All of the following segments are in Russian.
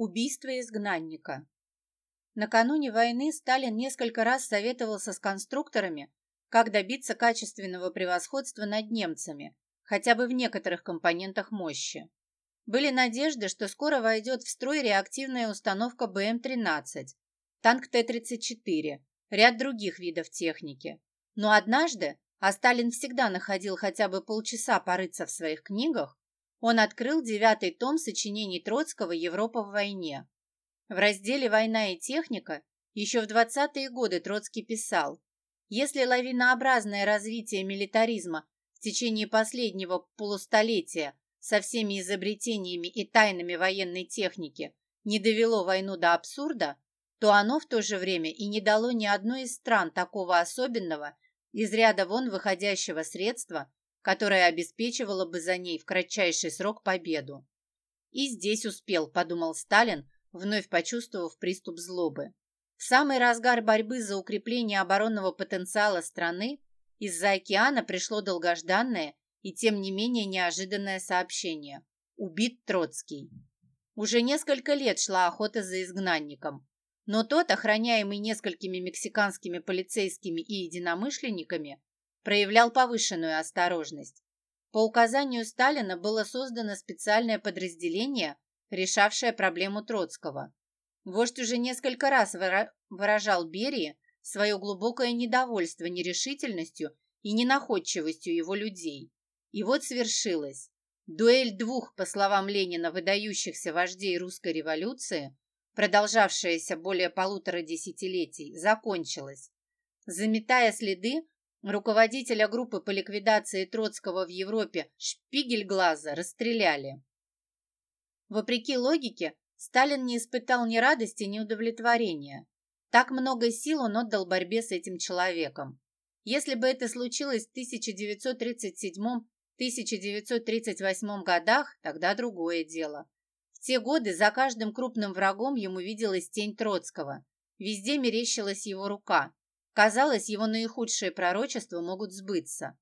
Убийство изгнанника. Накануне войны Сталин несколько раз советовался с конструкторами, как добиться качественного превосходства над немцами, хотя бы в некоторых компонентах мощи. Были надежды, что скоро войдет в строй реактивная установка БМ-13, танк Т-34, ряд других видов техники. Но однажды, а Сталин всегда находил хотя бы полчаса порыться в своих книгах, он открыл девятый том сочинений Троцкого «Европа в войне». В разделе «Война и техника» еще в 20-е годы Троцкий писал, если лавинообразное развитие милитаризма в течение последнего полустолетия со всеми изобретениями и тайнами военной техники не довело войну до абсурда, то оно в то же время и не дало ни одной из стран такого особенного, из ряда вон выходящего средства, которое обеспечивало бы за ней в кратчайший срок победу. И здесь успел, подумал Сталин, вновь почувствовав приступ злобы. В самый разгар борьбы за укрепление оборонного потенциала страны из-за океана пришло долгожданное и тем не менее неожиданное сообщение. Убит Троцкий. Уже несколько лет шла охота за изгнанником, но тот, охраняемый несколькими мексиканскими полицейскими и единомышленниками, проявлял повышенную осторожность. По указанию Сталина было создано специальное подразделение, решавшее проблему Троцкого. Вождь уже несколько раз выражал Берии свое глубокое недовольство нерешительностью и ненаходчивостью его людей. И вот свершилось. Дуэль двух, по словам Ленина, выдающихся вождей русской революции, продолжавшаяся более полутора десятилетий, закончилась. Заметая следы, руководителя группы по ликвидации Троцкого в Европе Шпигельглаза расстреляли. Вопреки логике, Сталин не испытал ни радости, ни удовлетворения. Так много сил он отдал борьбе с этим человеком. Если бы это случилось в 1937-1938 годах, тогда другое дело. В те годы за каждым крупным врагом ему виделась тень Троцкого. Везде мерещилась его рука. Казалось, его наихудшие пророчества могут сбыться.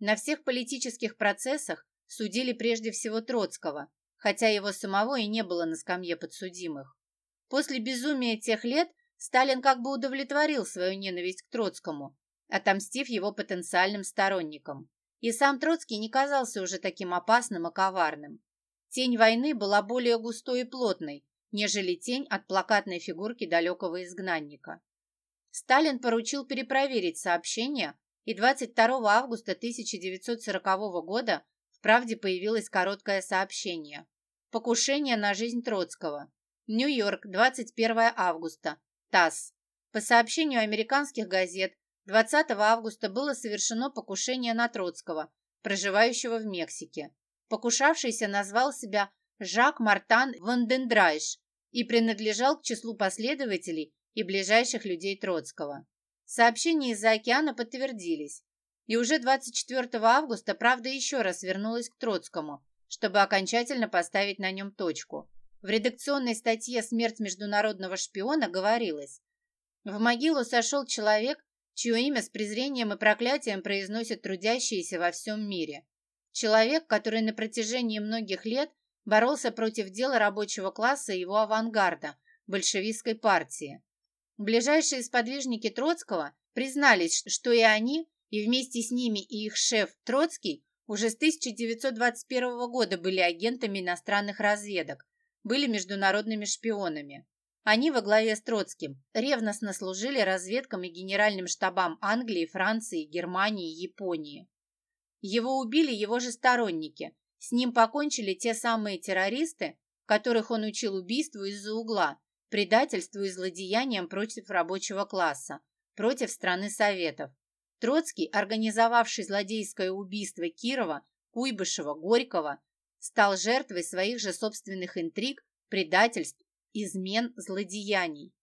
На всех политических процессах судили прежде всего Троцкого, хотя его самого и не было на скамье подсудимых. После безумия тех лет Сталин как бы удовлетворил свою ненависть к Троцкому, отомстив его потенциальным сторонникам. И сам Троцкий не казался уже таким опасным и коварным. Тень войны была более густой и плотной, нежели тень от плакатной фигурки далекого изгнанника. Сталин поручил перепроверить сообщение, и 22 августа 1940 года в «Правде» появилось короткое сообщение. Покушение на жизнь Троцкого. Нью-Йорк, 21 августа. ТАСС. По сообщению американских газет, 20 августа было совершено покушение на Троцкого, проживающего в Мексике. Покушавшийся назвал себя Жак Мартан Вандендрайш и принадлежал к числу последователей и ближайших людей Троцкого. Сообщения из-за океана подтвердились. И уже 24 августа правда еще раз вернулась к Троцкому, чтобы окончательно поставить на нем точку. В редакционной статье «Смерть международного шпиона» говорилось «В могилу сошел человек, чье имя с презрением и проклятием произносят трудящиеся во всем мире. Человек, который на протяжении многих лет боролся против дела рабочего класса и его авангарда, большевистской партии. Ближайшие сподвижники Троцкого признались, что и они, и вместе с ними и их шеф Троцкий уже с 1921 года были агентами иностранных разведок, были международными шпионами. Они во главе с Троцким ревностно служили разведкам и генеральным штабам Англии, Франции, Германии, Японии. Его убили его же сторонники. С ним покончили те самые террористы, которых он учил убийству из-за угла, предательству и злодеяниям против рабочего класса, против страны Советов. Троцкий, организовавший злодейское убийство Кирова, Куйбышева, Горького, стал жертвой своих же собственных интриг, предательств, измен, злодеяний.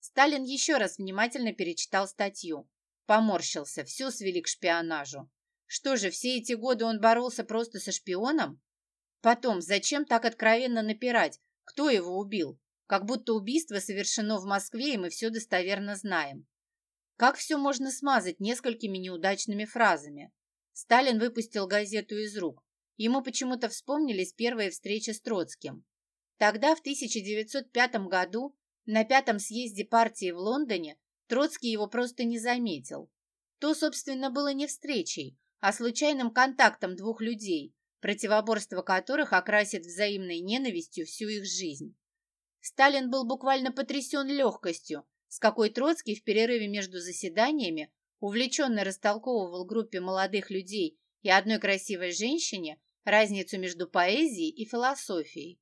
Сталин еще раз внимательно перечитал статью. Поморщился, все свели к шпионажу. Что же, все эти годы он боролся просто со шпионом? Потом, зачем так откровенно напирать? Кто его убил? Как будто убийство совершено в Москве, и мы все достоверно знаем. Как все можно смазать несколькими неудачными фразами? Сталин выпустил газету из рук. Ему почему-то вспомнились первые встречи с Троцким. Тогда, в 1905 году, на пятом съезде партии в Лондоне, Троцкий его просто не заметил. То, собственно, было не встречей, а случайным контактом двух людей, противоборство которых окрасит взаимной ненавистью всю их жизнь. Сталин был буквально потрясен легкостью, с какой Троцкий в перерыве между заседаниями увлеченно растолковывал группе молодых людей и одной красивой женщине разницу между поэзией и философией.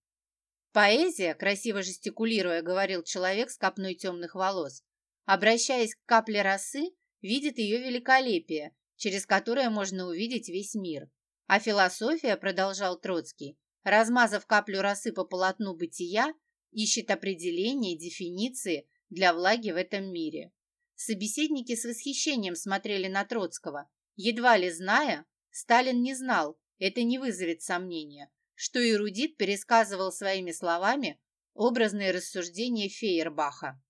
Поэзия, красиво жестикулируя, говорил человек с копной темных волос, обращаясь к капле росы, видит ее великолепие, через которое можно увидеть весь мир. А философия, продолжал Троцкий, размазав каплю росы по полотну бытия, ищет определения и дефиниции для влаги в этом мире. Собеседники с восхищением смотрели на Троцкого, едва ли зная, Сталин не знал, это не вызовет сомнения, что эрудит пересказывал своими словами образные рассуждения Фейербаха.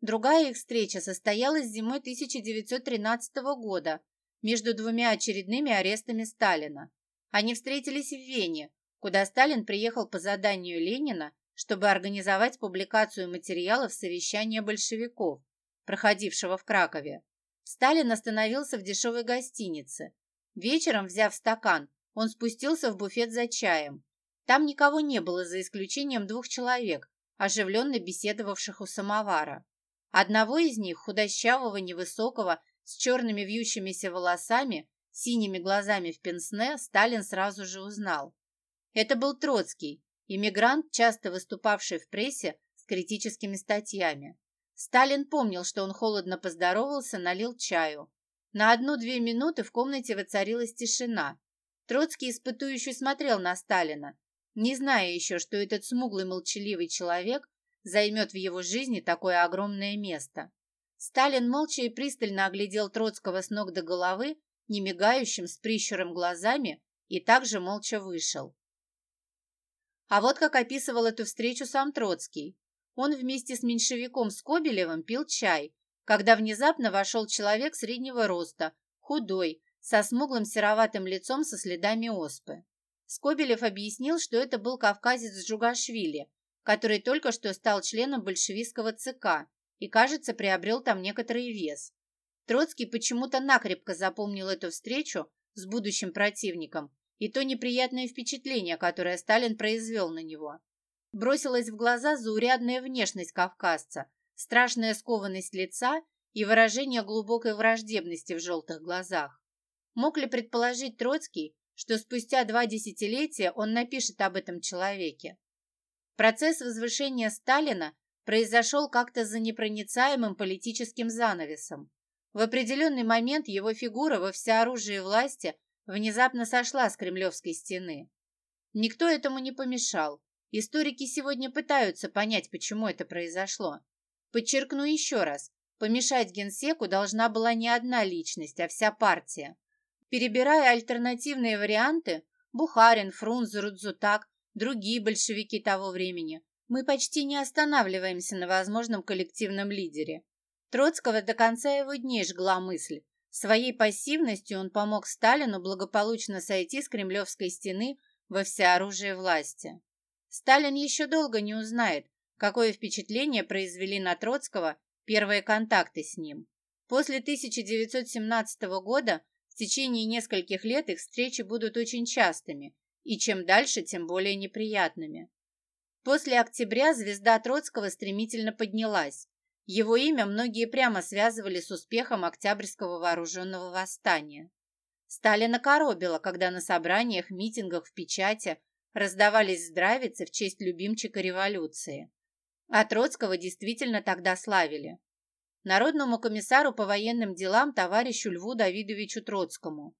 Другая их встреча состоялась зимой 1913 года между двумя очередными арестами Сталина. Они встретились в Вене, куда Сталин приехал по заданию Ленина, чтобы организовать публикацию материалов совещания большевиков, проходившего в Кракове. Сталин остановился в дешевой гостинице. Вечером, взяв стакан, он спустился в буфет за чаем. Там никого не было, за исключением двух человек, оживленно беседовавших у самовара. Одного из них, худощавого, невысокого, с черными вьющимися волосами, синими глазами в пенсне, Сталин сразу же узнал. Это был Троцкий, иммигрант, часто выступавший в прессе с критическими статьями. Сталин помнил, что он холодно поздоровался, налил чаю. На одну-две минуты в комнате воцарилась тишина. Троцкий испытующий смотрел на Сталина, не зная еще, что этот смуглый молчаливый человек займет в его жизни такое огромное место. Сталин молча и пристально оглядел Троцкого с ног до головы, не мигающим, с прищуром глазами, и также молча вышел. А вот как описывал эту встречу сам Троцкий. Он вместе с меньшевиком Скобелевым пил чай, когда внезапно вошел человек среднего роста, худой, со смуглым сероватым лицом со следами оспы. Скобелев объяснил, что это был кавказец Джугашвили, который только что стал членом большевистского ЦК и, кажется, приобрел там некоторый вес. Троцкий почему-то накрепко запомнил эту встречу с будущим противником и то неприятное впечатление, которое Сталин произвел на него. Бросилась в глаза заурядная внешность кавказца, страшная скованность лица и выражение глубокой враждебности в желтых глазах. Мог ли предположить Троцкий, что спустя два десятилетия он напишет об этом человеке? Процесс возвышения Сталина произошел как-то за непроницаемым политическим занавесом. В определенный момент его фигура во всеоружии власти внезапно сошла с кремлевской стены. Никто этому не помешал. Историки сегодня пытаются понять, почему это произошло. Подчеркну еще раз, помешать генсеку должна была не одна личность, а вся партия. Перебирая альтернативные варианты, Бухарин, Фрунзе, Рудзутак, другие большевики того времени, мы почти не останавливаемся на возможном коллективном лидере. Троцкого до конца его дней жгла мысль. Своей пассивностью он помог Сталину благополучно сойти с кремлевской стены во всеоружие власти. Сталин еще долго не узнает, какое впечатление произвели на Троцкого первые контакты с ним. После 1917 года в течение нескольких лет их встречи будут очень частыми, и чем дальше, тем более неприятными. После октября звезда Троцкого стремительно поднялась. Его имя многие прямо связывали с успехом Октябрьского вооруженного восстания. Сталина коробило, когда на собраниях, митингах, в печати раздавались здравицы в честь любимчика революции. А Троцкого действительно тогда славили народному комиссару по военным делам товарищу Льву Давидовичу Троцкому.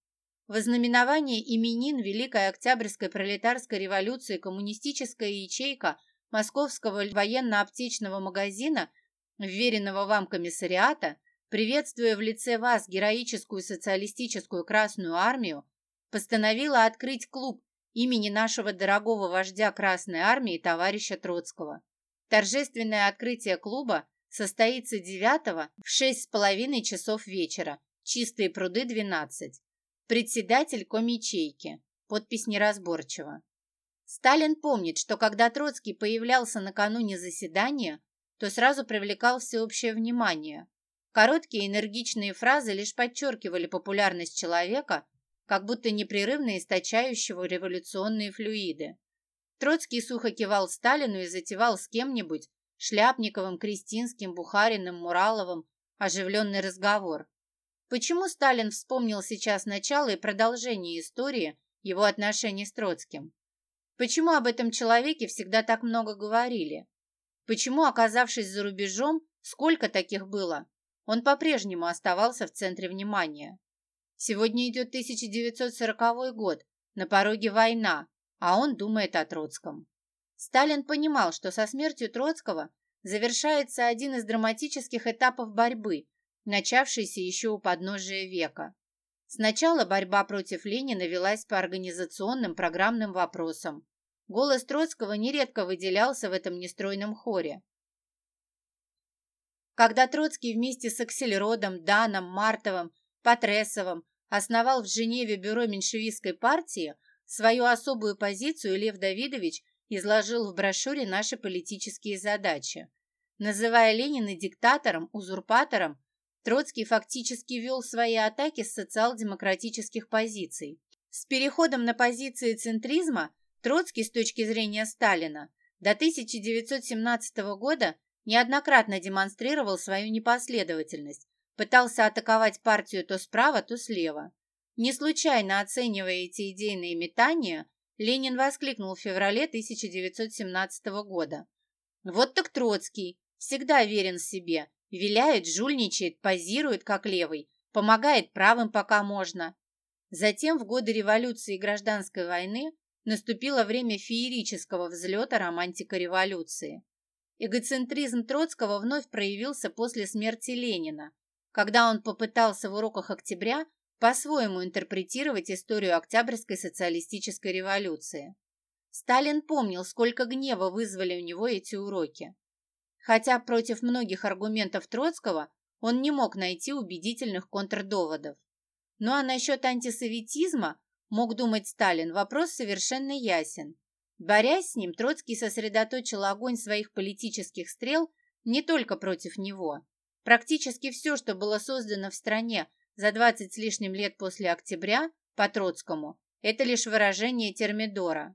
В ознаменование именин Великой Октябрьской пролетарской революции коммунистическая ячейка Московского военно-аптечного магазина, вверенного вам комиссариата, приветствуя в лице вас героическую социалистическую Красную Армию, постановила открыть клуб имени нашего дорогого вождя Красной Армии товарища Троцкого. Торжественное открытие клуба состоится 9 в шесть с половиной часов вечера. Чистые пруды 12. Председатель комичейки. Подпись неразборчива. Сталин помнит, что когда Троцкий появлялся накануне заседания, то сразу привлекал всеобщее внимание. Короткие энергичные фразы лишь подчеркивали популярность человека, как будто непрерывно источающего революционные флюиды. Троцкий сухо кивал Сталину и затевал с кем-нибудь, Шляпниковым, Кристинским, Бухариным, Мураловым, оживленный разговор. Почему Сталин вспомнил сейчас начало и продолжение истории его отношений с Троцким? Почему об этом человеке всегда так много говорили? Почему, оказавшись за рубежом, сколько таких было, он по-прежнему оставался в центре внимания? Сегодня идет 1940 год, на пороге война, а он думает о Троцком. Сталин понимал, что со смертью Троцкого завершается один из драматических этапов борьбы, начавшийся еще у подножия века. Сначала борьба против Ленина велась по организационным программным вопросам. Голос Троцкого нередко выделялся в этом нестройном хоре. Когда Троцкий вместе с Аксельродом, Даном, Мартовым, Патресовым основал в Женеве бюро меньшевистской партии, свою особую позицию Лев Давидович изложил в брошюре наши политические задачи. Называя Ленина диктатором, узурпатором, Троцкий фактически вел свои атаки с социал-демократических позиций. С переходом на позиции центризма Троцкий с точки зрения Сталина до 1917 года неоднократно демонстрировал свою непоследовательность, пытался атаковать партию то справа, то слева. Не случайно оценивая эти идейные метания, Ленин воскликнул в феврале 1917 года. «Вот так Троцкий, всегда верен себе, Виляет, жульничает, позирует, как левый, помогает правым, пока можно. Затем, в годы революции и гражданской войны, наступило время феерического взлета романтика революции. Эгоцентризм Троцкого вновь проявился после смерти Ленина, когда он попытался в уроках октября по-своему интерпретировать историю Октябрьской социалистической революции. Сталин помнил, сколько гнева вызвали у него эти уроки. Хотя против многих аргументов Троцкого он не мог найти убедительных контрдоводов. Ну а насчет антисоветизма, мог думать Сталин, вопрос совершенно ясен. Борясь с ним, Троцкий сосредоточил огонь своих политических стрел не только против него. Практически все, что было создано в стране за 20 с лишним лет после октября по Троцкому, это лишь выражение термидора.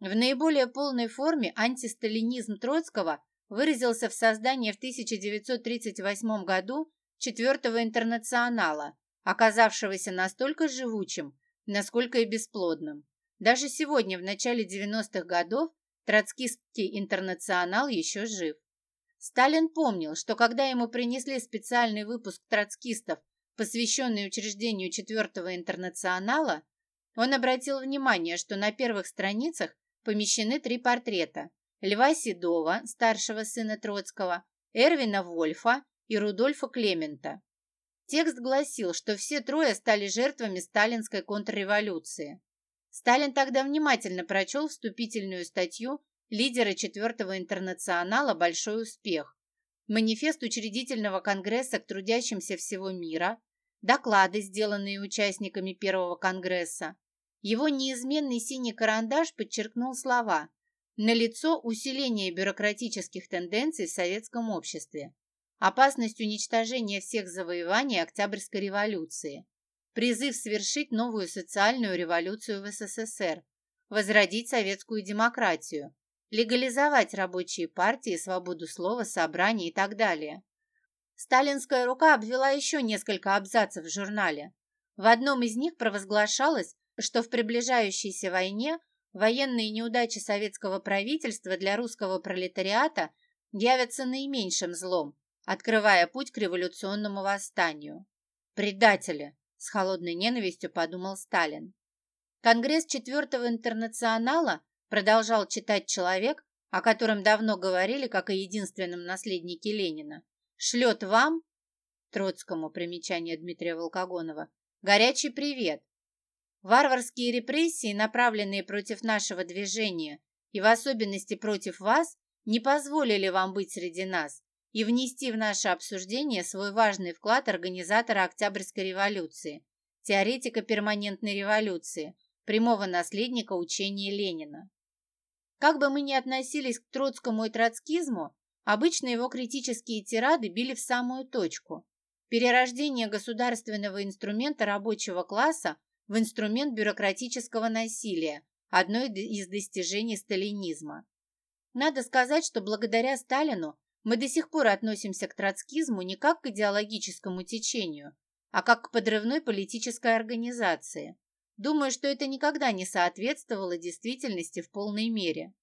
В наиболее полной форме антисталинизм Троцкого выразился в создании в 1938 году четвертого интернационала, оказавшегося настолько живучим, насколько и бесплодным. Даже сегодня, в начале 90-х годов, троцкистский интернационал еще жив. Сталин помнил, что когда ему принесли специальный выпуск троцкистов, посвященный учреждению четвертого интернационала, он обратил внимание, что на первых страницах помещены три портрета Льва Седова, старшего сына Троцкого, Эрвина Вольфа и Рудольфа Клемента. Текст гласил, что все трое стали жертвами сталинской контрреволюции. Сталин тогда внимательно прочел вступительную статью лидера Четвертого интернационала «Большой успех», манифест учредительного конгресса к трудящимся всего мира, доклады, сделанные участниками Первого конгресса. Его неизменный синий карандаш подчеркнул слова Налицо усиление бюрократических тенденций в советском обществе, опасность уничтожения всех завоеваний Октябрьской революции, призыв совершить новую социальную революцию в СССР, возродить советскую демократию, легализовать рабочие партии, свободу слова, собраний и так далее. Сталинская рука обвела еще несколько абзацев в журнале. В одном из них провозглашалось, что в приближающейся войне Военные неудачи советского правительства для русского пролетариата явятся наименьшим злом, открывая путь к революционному восстанию. «Предатели!» – с холодной ненавистью подумал Сталин. Конгресс Четвертого интернационала продолжал читать человек, о котором давно говорили как о единственном наследнике Ленина, шлет вам, Троцкому примечание Дмитрия Волкогонова, горячий привет, Варварские репрессии, направленные против нашего движения и в особенности против вас, не позволили вам быть среди нас и внести в наше обсуждение свой важный вклад организатора Октябрьской революции, теоретика перманентной революции, прямого наследника учения Ленина. Как бы мы ни относились к троцкому и троцкизму, обычно его критические тирады били в самую точку. Перерождение государственного инструмента рабочего класса в инструмент бюрократического насилия, одно из достижений сталинизма. Надо сказать, что благодаря Сталину мы до сих пор относимся к троцкизму не как к идеологическому течению, а как к подрывной политической организации. Думаю, что это никогда не соответствовало действительности в полной мере.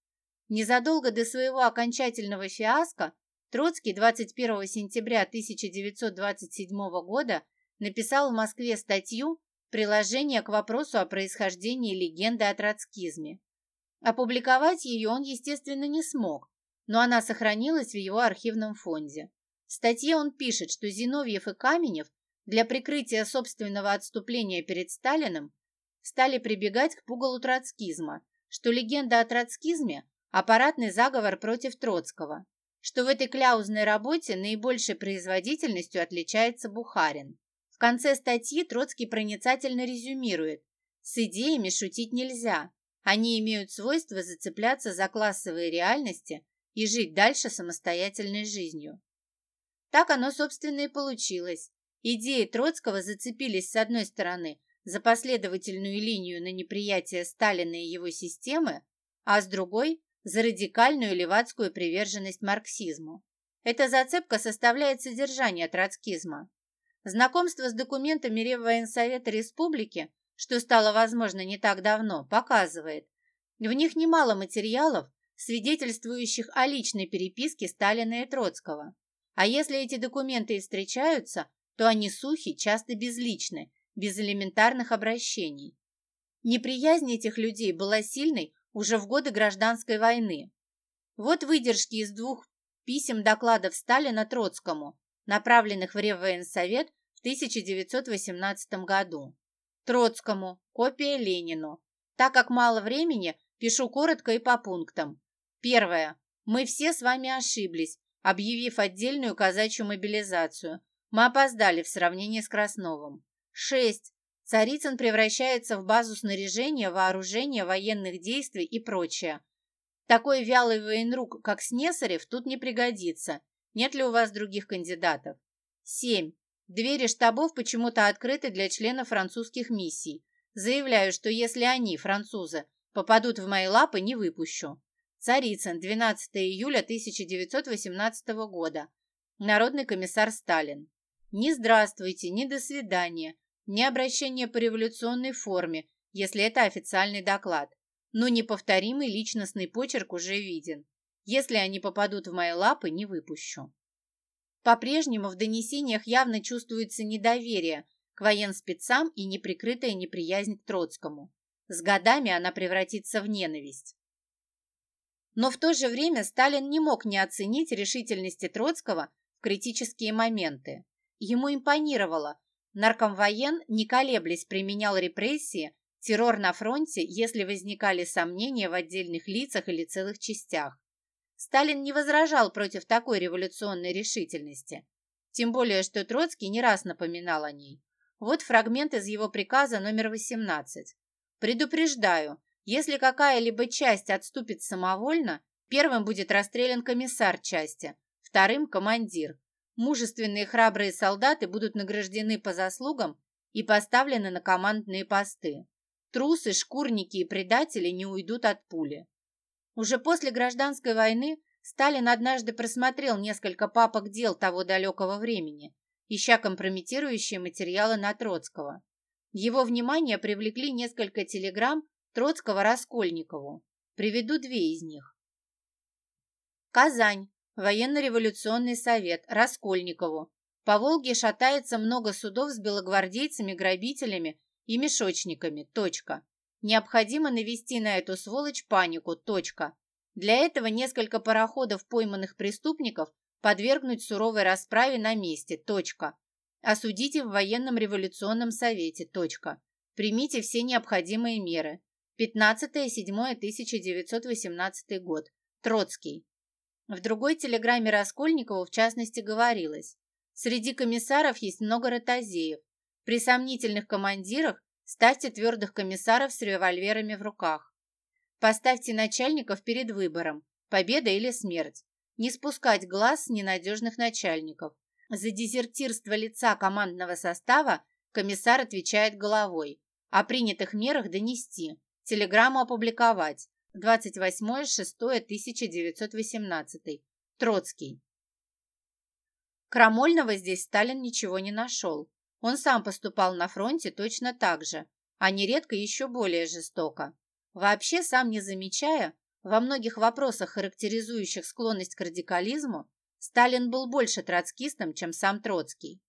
Незадолго до своего окончательного фиаско Троцкий 21 сентября 1927 года написал в Москве статью «Приложение к вопросу о происхождении легенды о троцкизме». Опубликовать ее он, естественно, не смог, но она сохранилась в его архивном фонде. В статье он пишет, что Зиновьев и Каменев для прикрытия собственного отступления перед Сталиным стали прибегать к пугалу троцкизма, что легенда о троцкизме – аппаратный заговор против Троцкого, что в этой кляузной работе наибольшей производительностью отличается Бухарин. В конце статьи Троцкий проницательно резюмирует «С идеями шутить нельзя, они имеют свойство зацепляться за классовые реальности и жить дальше самостоятельной жизнью. Так оно, собственно, и получилось. Идеи Троцкого зацепились, с одной стороны, за последовательную линию на неприятие Сталина и его системы, а с другой – за радикальную левацкую приверженность марксизму. Эта зацепка составляет содержание троцкизма. Знакомство с документами Реввоенсовета Республики что стало возможно не так давно, показывает. В них немало материалов, свидетельствующих о личной переписке Сталина и Троцкого. А если эти документы и встречаются, то они сухи, часто безличны, без элементарных обращений. Неприязнь этих людей была сильной уже в годы гражданской войны. Вот выдержки из двух писем докладов Сталина Троцкому, направленных в Реввоенсовет в 1918 году. Троцкому, копия Ленину. Так как мало времени, пишу коротко и по пунктам. Первое. Мы все с вами ошиблись, объявив отдельную казачью мобилизацию. Мы опоздали в сравнении с Красновым. 6. Царицын превращается в базу снаряжения, вооружения, военных действий и прочее. Такой вялый военрук, как Снесарев, тут не пригодится. Нет ли у вас других кандидатов? 7. Двери штабов почему-то открыты для членов французских миссий. Заявляю, что если они, французы, попадут в мои лапы, не выпущу. Царицын, 12 июля 1918 года. Народный комиссар Сталин. Ни здравствуйте, ни до свидания, ни обращение по революционной форме, если это официальный доклад. Но неповторимый личностный почерк уже виден. Если они попадут в мои лапы, не выпущу. По-прежнему в донесениях явно чувствуется недоверие к военспецам и неприкрытая неприязнь к Троцкому. С годами она превратится в ненависть. Но в то же время Сталин не мог не оценить решительности Троцкого в критические моменты. Ему импонировало. Наркомвоен, не колеблясь, применял репрессии, террор на фронте, если возникали сомнения в отдельных лицах или целых частях. Сталин не возражал против такой революционной решительности. Тем более, что Троцкий не раз напоминал о ней. Вот фрагмент из его приказа номер 18. «Предупреждаю, если какая-либо часть отступит самовольно, первым будет расстрелян комиссар части, вторым – командир. Мужественные храбрые солдаты будут награждены по заслугам и поставлены на командные посты. Трусы, шкурники и предатели не уйдут от пули. Уже после гражданской войны Сталин однажды просмотрел несколько папок дел того далекого времени, ища компрометирующие материалы на Троцкого. Его внимание привлекли несколько телеграмм Троцкого Раскольникову. Приведу две из них. Казань. Военно-революционный совет. Раскольникову. По Волге шатается много судов с белогвардейцами, грабителями и мешочниками. Точка. Необходимо навести на эту сволочь панику. Точка. Для этого несколько пароходов пойманных преступников подвергнуть суровой расправе на месте. Точка. Осудите в военном революционном совете. Точка. Примите все необходимые меры. 15.07.1918 год. Троцкий. В другой телеграмме Раскольникову в частности говорилось. Среди комиссаров есть много ротозеев. При сомнительных командирах Ставьте твердых комиссаров с револьверами в руках. Поставьте начальников перед выбором, победа или смерть. Не спускать глаз с ненадежных начальников. За дезертирство лица командного состава комиссар отвечает головой. О принятых мерах донести. Телеграмму опубликовать. 28.06.1918. Троцкий. Крамольного здесь Сталин ничего не нашел. Он сам поступал на фронте точно так же, а нередко еще более жестоко. Вообще, сам не замечая, во многих вопросах, характеризующих склонность к радикализму, Сталин был больше троцкистом, чем сам Троцкий.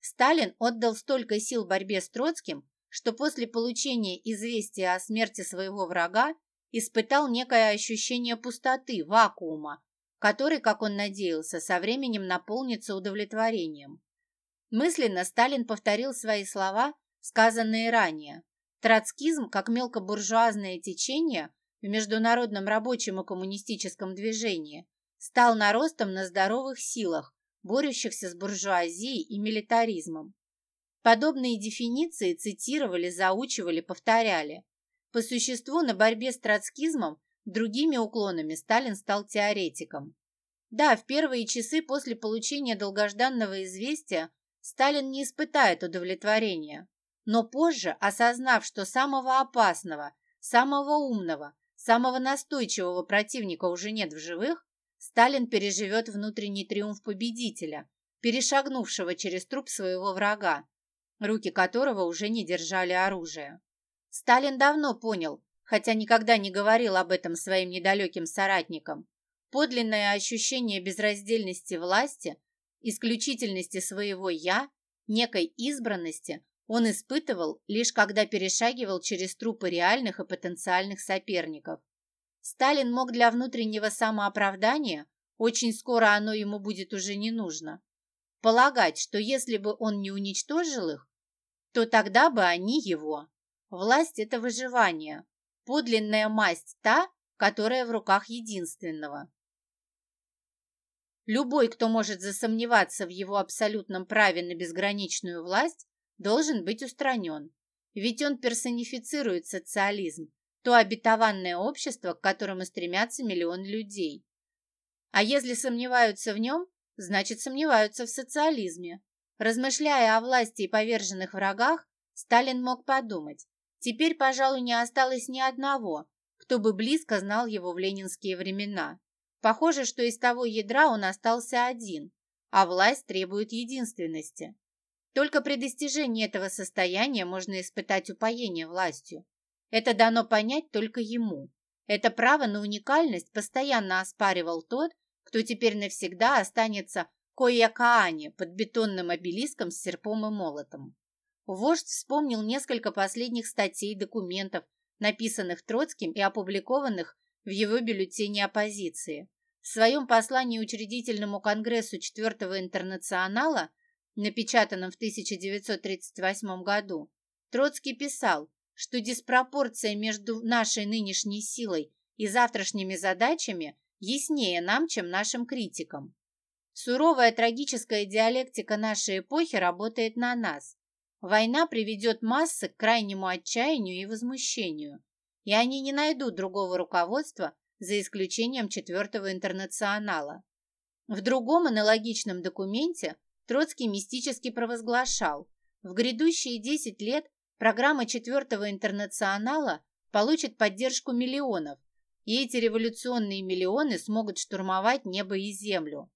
Сталин отдал столько сил борьбе с Троцким, что после получения известия о смерти своего врага испытал некое ощущение пустоты, вакуума, который, как он надеялся, со временем наполнится удовлетворением. Мысленно Сталин повторил свои слова, сказанные ранее. Троцкизм, как мелкобуржуазное течение в международном рабочем и коммунистическом движении, стал наростом на здоровых силах, борющихся с буржуазией и милитаризмом. Подобные дефиниции цитировали, заучивали, повторяли. По существу на борьбе с троцкизмом другими уклонами Сталин стал теоретиком. Да, в первые часы после получения долгожданного известия Сталин не испытает удовлетворения. Но позже, осознав, что самого опасного, самого умного, самого настойчивого противника уже нет в живых, Сталин переживет внутренний триумф победителя, перешагнувшего через труп своего врага, руки которого уже не держали оружие. Сталин давно понял, хотя никогда не говорил об этом своим недалеким соратникам, подлинное ощущение безраздельности власти, исключительности своего «я», некой избранности он испытывал, лишь когда перешагивал через трупы реальных и потенциальных соперников. Сталин мог для внутреннего самооправдания, очень скоро оно ему будет уже не нужно, полагать, что если бы он не уничтожил их, то тогда бы они его. Власть – это выживание, подлинная масть та, которая в руках единственного. Любой, кто может засомневаться в его абсолютном праве на безграничную власть, должен быть устранен. Ведь он персонифицирует социализм, то обетованное общество, к которому стремятся миллионы людей. А если сомневаются в нем, значит сомневаются в социализме. Размышляя о власти и поверженных врагах, Сталин мог подумать, теперь, пожалуй, не осталось ни одного, кто бы близко знал его в ленинские времена. Похоже, что из того ядра он остался один, а власть требует единственности. Только при достижении этого состояния можно испытать упоение властью. Это дано понять только ему. Это право на уникальность постоянно оспаривал тот, кто теперь навсегда останется Коякаане под бетонным обелиском с серпом и молотом. Вождь вспомнил несколько последних статей документов, написанных Троцким и опубликованных в его бюллетене оппозиции. В своем послании учредительному конгрессу Четвертого интернационала, напечатанном в 1938 году, Троцкий писал, что диспропорция между нашей нынешней силой и завтрашними задачами яснее нам, чем нашим критикам. Суровая трагическая диалектика нашей эпохи работает на нас. Война приведет массы к крайнему отчаянию и возмущению, и они не найдут другого руководства, за исключением Четвертого интернационала. В другом аналогичном документе Троцкий мистически провозглашал, в грядущие 10 лет программа Четвертого интернационала получит поддержку миллионов, и эти революционные миллионы смогут штурмовать небо и землю.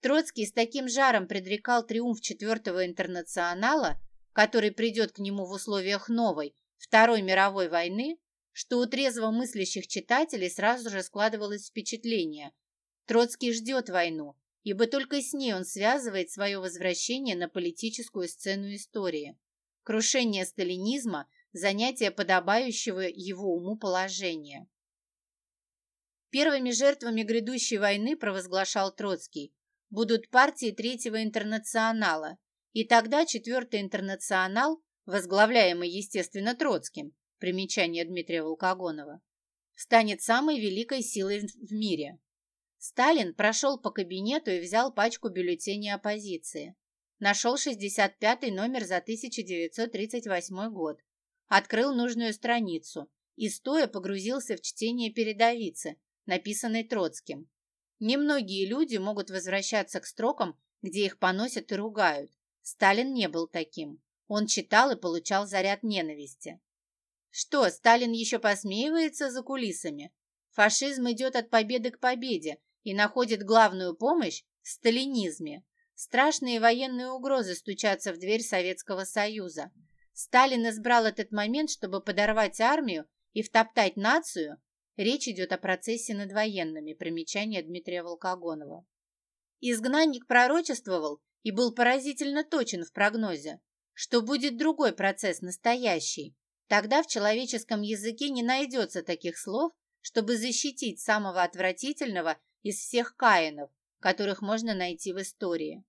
Троцкий с таким жаром предрекал триумф Четвертого интернационала, который придет к нему в условиях новой, Второй мировой войны, что у трезво мыслящих читателей сразу же складывалось впечатление. Троцкий ждет войну, ибо только с ней он связывает свое возвращение на политическую сцену истории. Крушение сталинизма – занятие подобающего его уму положения. Первыми жертвами грядущей войны, провозглашал Троцкий, будут партии Третьего интернационала, и тогда Четвертый интернационал, возглавляемый, естественно, Троцким, примечание Дмитрия Волкогонова, станет самой великой силой в мире. Сталин прошел по кабинету и взял пачку бюллетеней оппозиции. Нашел 65-й номер за 1938 год. Открыл нужную страницу и стоя погрузился в чтение передовицы, написанной Троцким. Немногие люди могут возвращаться к строкам, где их поносят и ругают. Сталин не был таким. Он читал и получал заряд ненависти. Что, Сталин еще посмеивается за кулисами? Фашизм идет от победы к победе и находит главную помощь в сталинизме. Страшные военные угрозы стучатся в дверь Советского Союза. Сталин избрал этот момент, чтобы подорвать армию и втоптать нацию. Речь идет о процессе над военными, примечание Дмитрия Волкогонова. Изгнанник пророчествовал и был поразительно точен в прогнозе, что будет другой процесс настоящий. Тогда в человеческом языке не найдется таких слов, чтобы защитить самого отвратительного из всех каинов, которых можно найти в истории.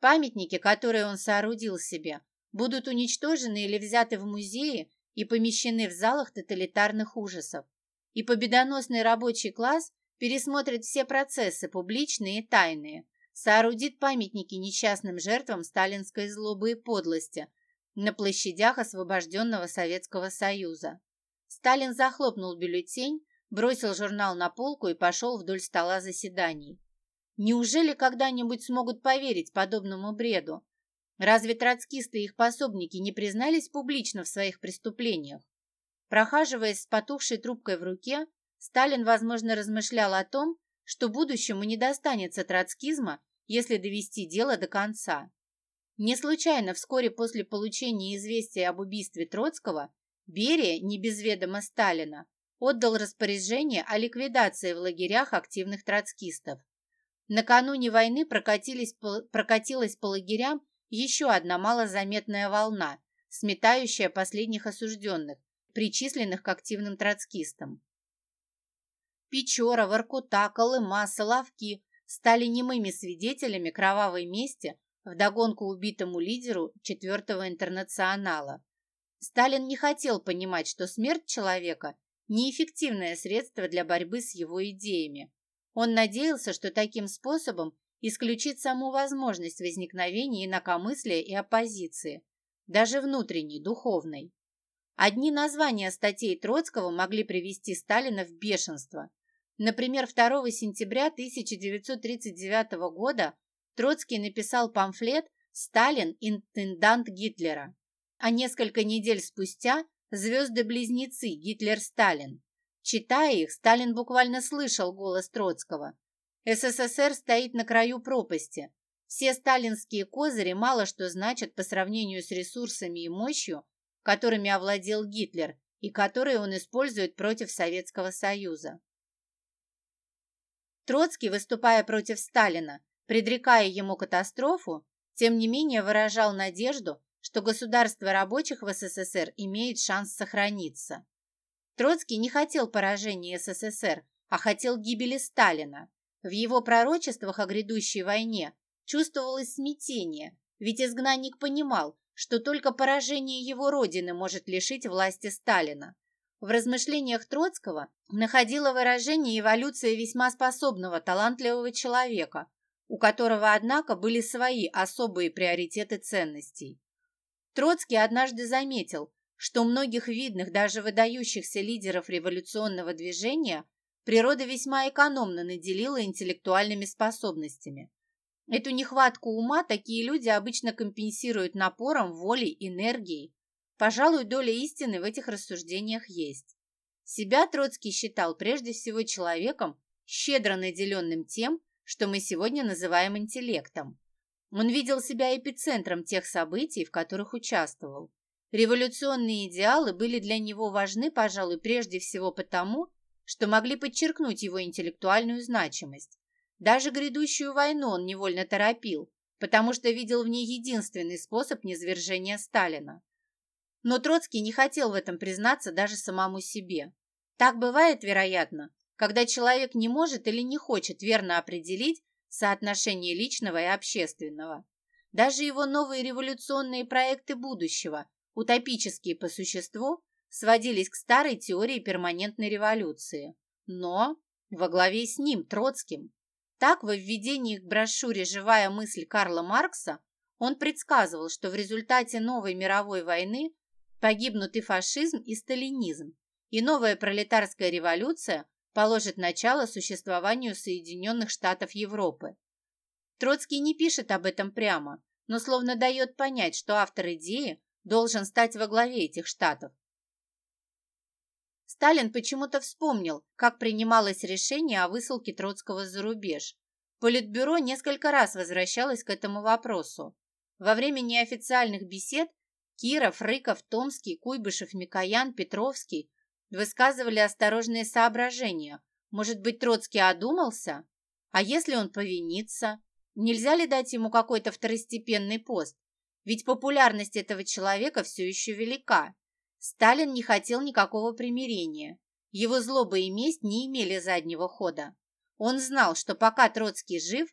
Памятники, которые он соорудил себе, будут уничтожены или взяты в музеи и помещены в залах тоталитарных ужасов. И победоносный рабочий класс пересмотрит все процессы, публичные и тайные, соорудит памятники несчастным жертвам сталинской злобы и подлости на площадях освобожденного Советского Союза. Сталин захлопнул бюллетень, бросил журнал на полку и пошел вдоль стола заседаний. Неужели когда-нибудь смогут поверить подобному бреду? Разве троцкисты и их пособники не признались публично в своих преступлениях? Прохаживаясь с потухшей трубкой в руке, Сталин, возможно, размышлял о том, что будущему не достанется троцкизма, если довести дело до конца. Не случайно вскоре после получения известия об убийстве Троцкого Берия, не без ведома Сталина, отдал распоряжение о ликвидации в лагерях активных троцкистов. Накануне войны прокатились, прокатилась по лагерям еще одна малозаметная волна, сметающая последних осужденных, причисленных к активным троцкистам. Печора, Воркута, Колыма, Соловки стали немыми свидетелями кровавой мести вдогонку убитому лидеру четвертого интернационала. Сталин не хотел понимать, что смерть человека – неэффективное средство для борьбы с его идеями. Он надеялся, что таким способом исключит саму возможность возникновения инакомыслия и оппозиции, даже внутренней, духовной. Одни названия статей Троцкого могли привести Сталина в бешенство. Например, 2 сентября 1939 года Троцкий написал памфлет «Сталин – интендант Гитлера», а несколько недель спустя «Звезды-близнецы. Гитлер-Сталин». Читая их, Сталин буквально слышал голос Троцкого. СССР стоит на краю пропасти. Все сталинские козыри мало что значат по сравнению с ресурсами и мощью, которыми овладел Гитлер и которые он использует против Советского Союза. Троцкий, выступая против Сталина, предрекая ему катастрофу, тем не менее выражал надежду, что государство рабочих в СССР имеет шанс сохраниться. Троцкий не хотел поражения СССР, а хотел гибели Сталина. В его пророчествах о грядущей войне чувствовалось смятение, ведь изгнанник понимал, что только поражение его родины может лишить власти Сталина. В размышлениях Троцкого находило выражение эволюция весьма способного, талантливого человека, у которого, однако, были свои особые приоритеты ценностей. Троцкий однажды заметил, что многих видных, даже выдающихся лидеров революционного движения Природа весьма экономно наделила интеллектуальными способностями. Эту нехватку ума такие люди обычно компенсируют напором, волей, энергией. Пожалуй, доля истины в этих рассуждениях есть. Себя Троцкий считал прежде всего человеком, щедро наделенным тем, что мы сегодня называем интеллектом. Он видел себя эпицентром тех событий, в которых участвовал. Революционные идеалы были для него важны, пожалуй, прежде всего потому, что могли подчеркнуть его интеллектуальную значимость. Даже грядущую войну он невольно торопил, потому что видел в ней единственный способ низвержения Сталина. Но Троцкий не хотел в этом признаться даже самому себе. Так бывает, вероятно, когда человек не может или не хочет верно определить соотношение личного и общественного. Даже его новые революционные проекты будущего, утопические по существу, сводились к старой теории перманентной революции. Но во главе с ним, Троцким. Так, во введении к брошюре «Живая мысль» Карла Маркса он предсказывал, что в результате новой мировой войны погибнут и фашизм, и сталинизм, и новая пролетарская революция положит начало существованию Соединенных Штатов Европы. Троцкий не пишет об этом прямо, но словно дает понять, что автор идеи должен стать во главе этих штатов. Сталин почему-то вспомнил, как принималось решение о высылке Троцкого за рубеж. Политбюро несколько раз возвращалось к этому вопросу. Во время неофициальных бесед Киров, Рыков, Томский, Куйбышев, Микоян, Петровский высказывали осторожные соображения. Может быть, Троцкий одумался? А если он повинится? Нельзя ли дать ему какой-то второстепенный пост? Ведь популярность этого человека все еще велика. Сталин не хотел никакого примирения. Его злоба и месть не имели заднего хода. Он знал, что пока Троцкий жив,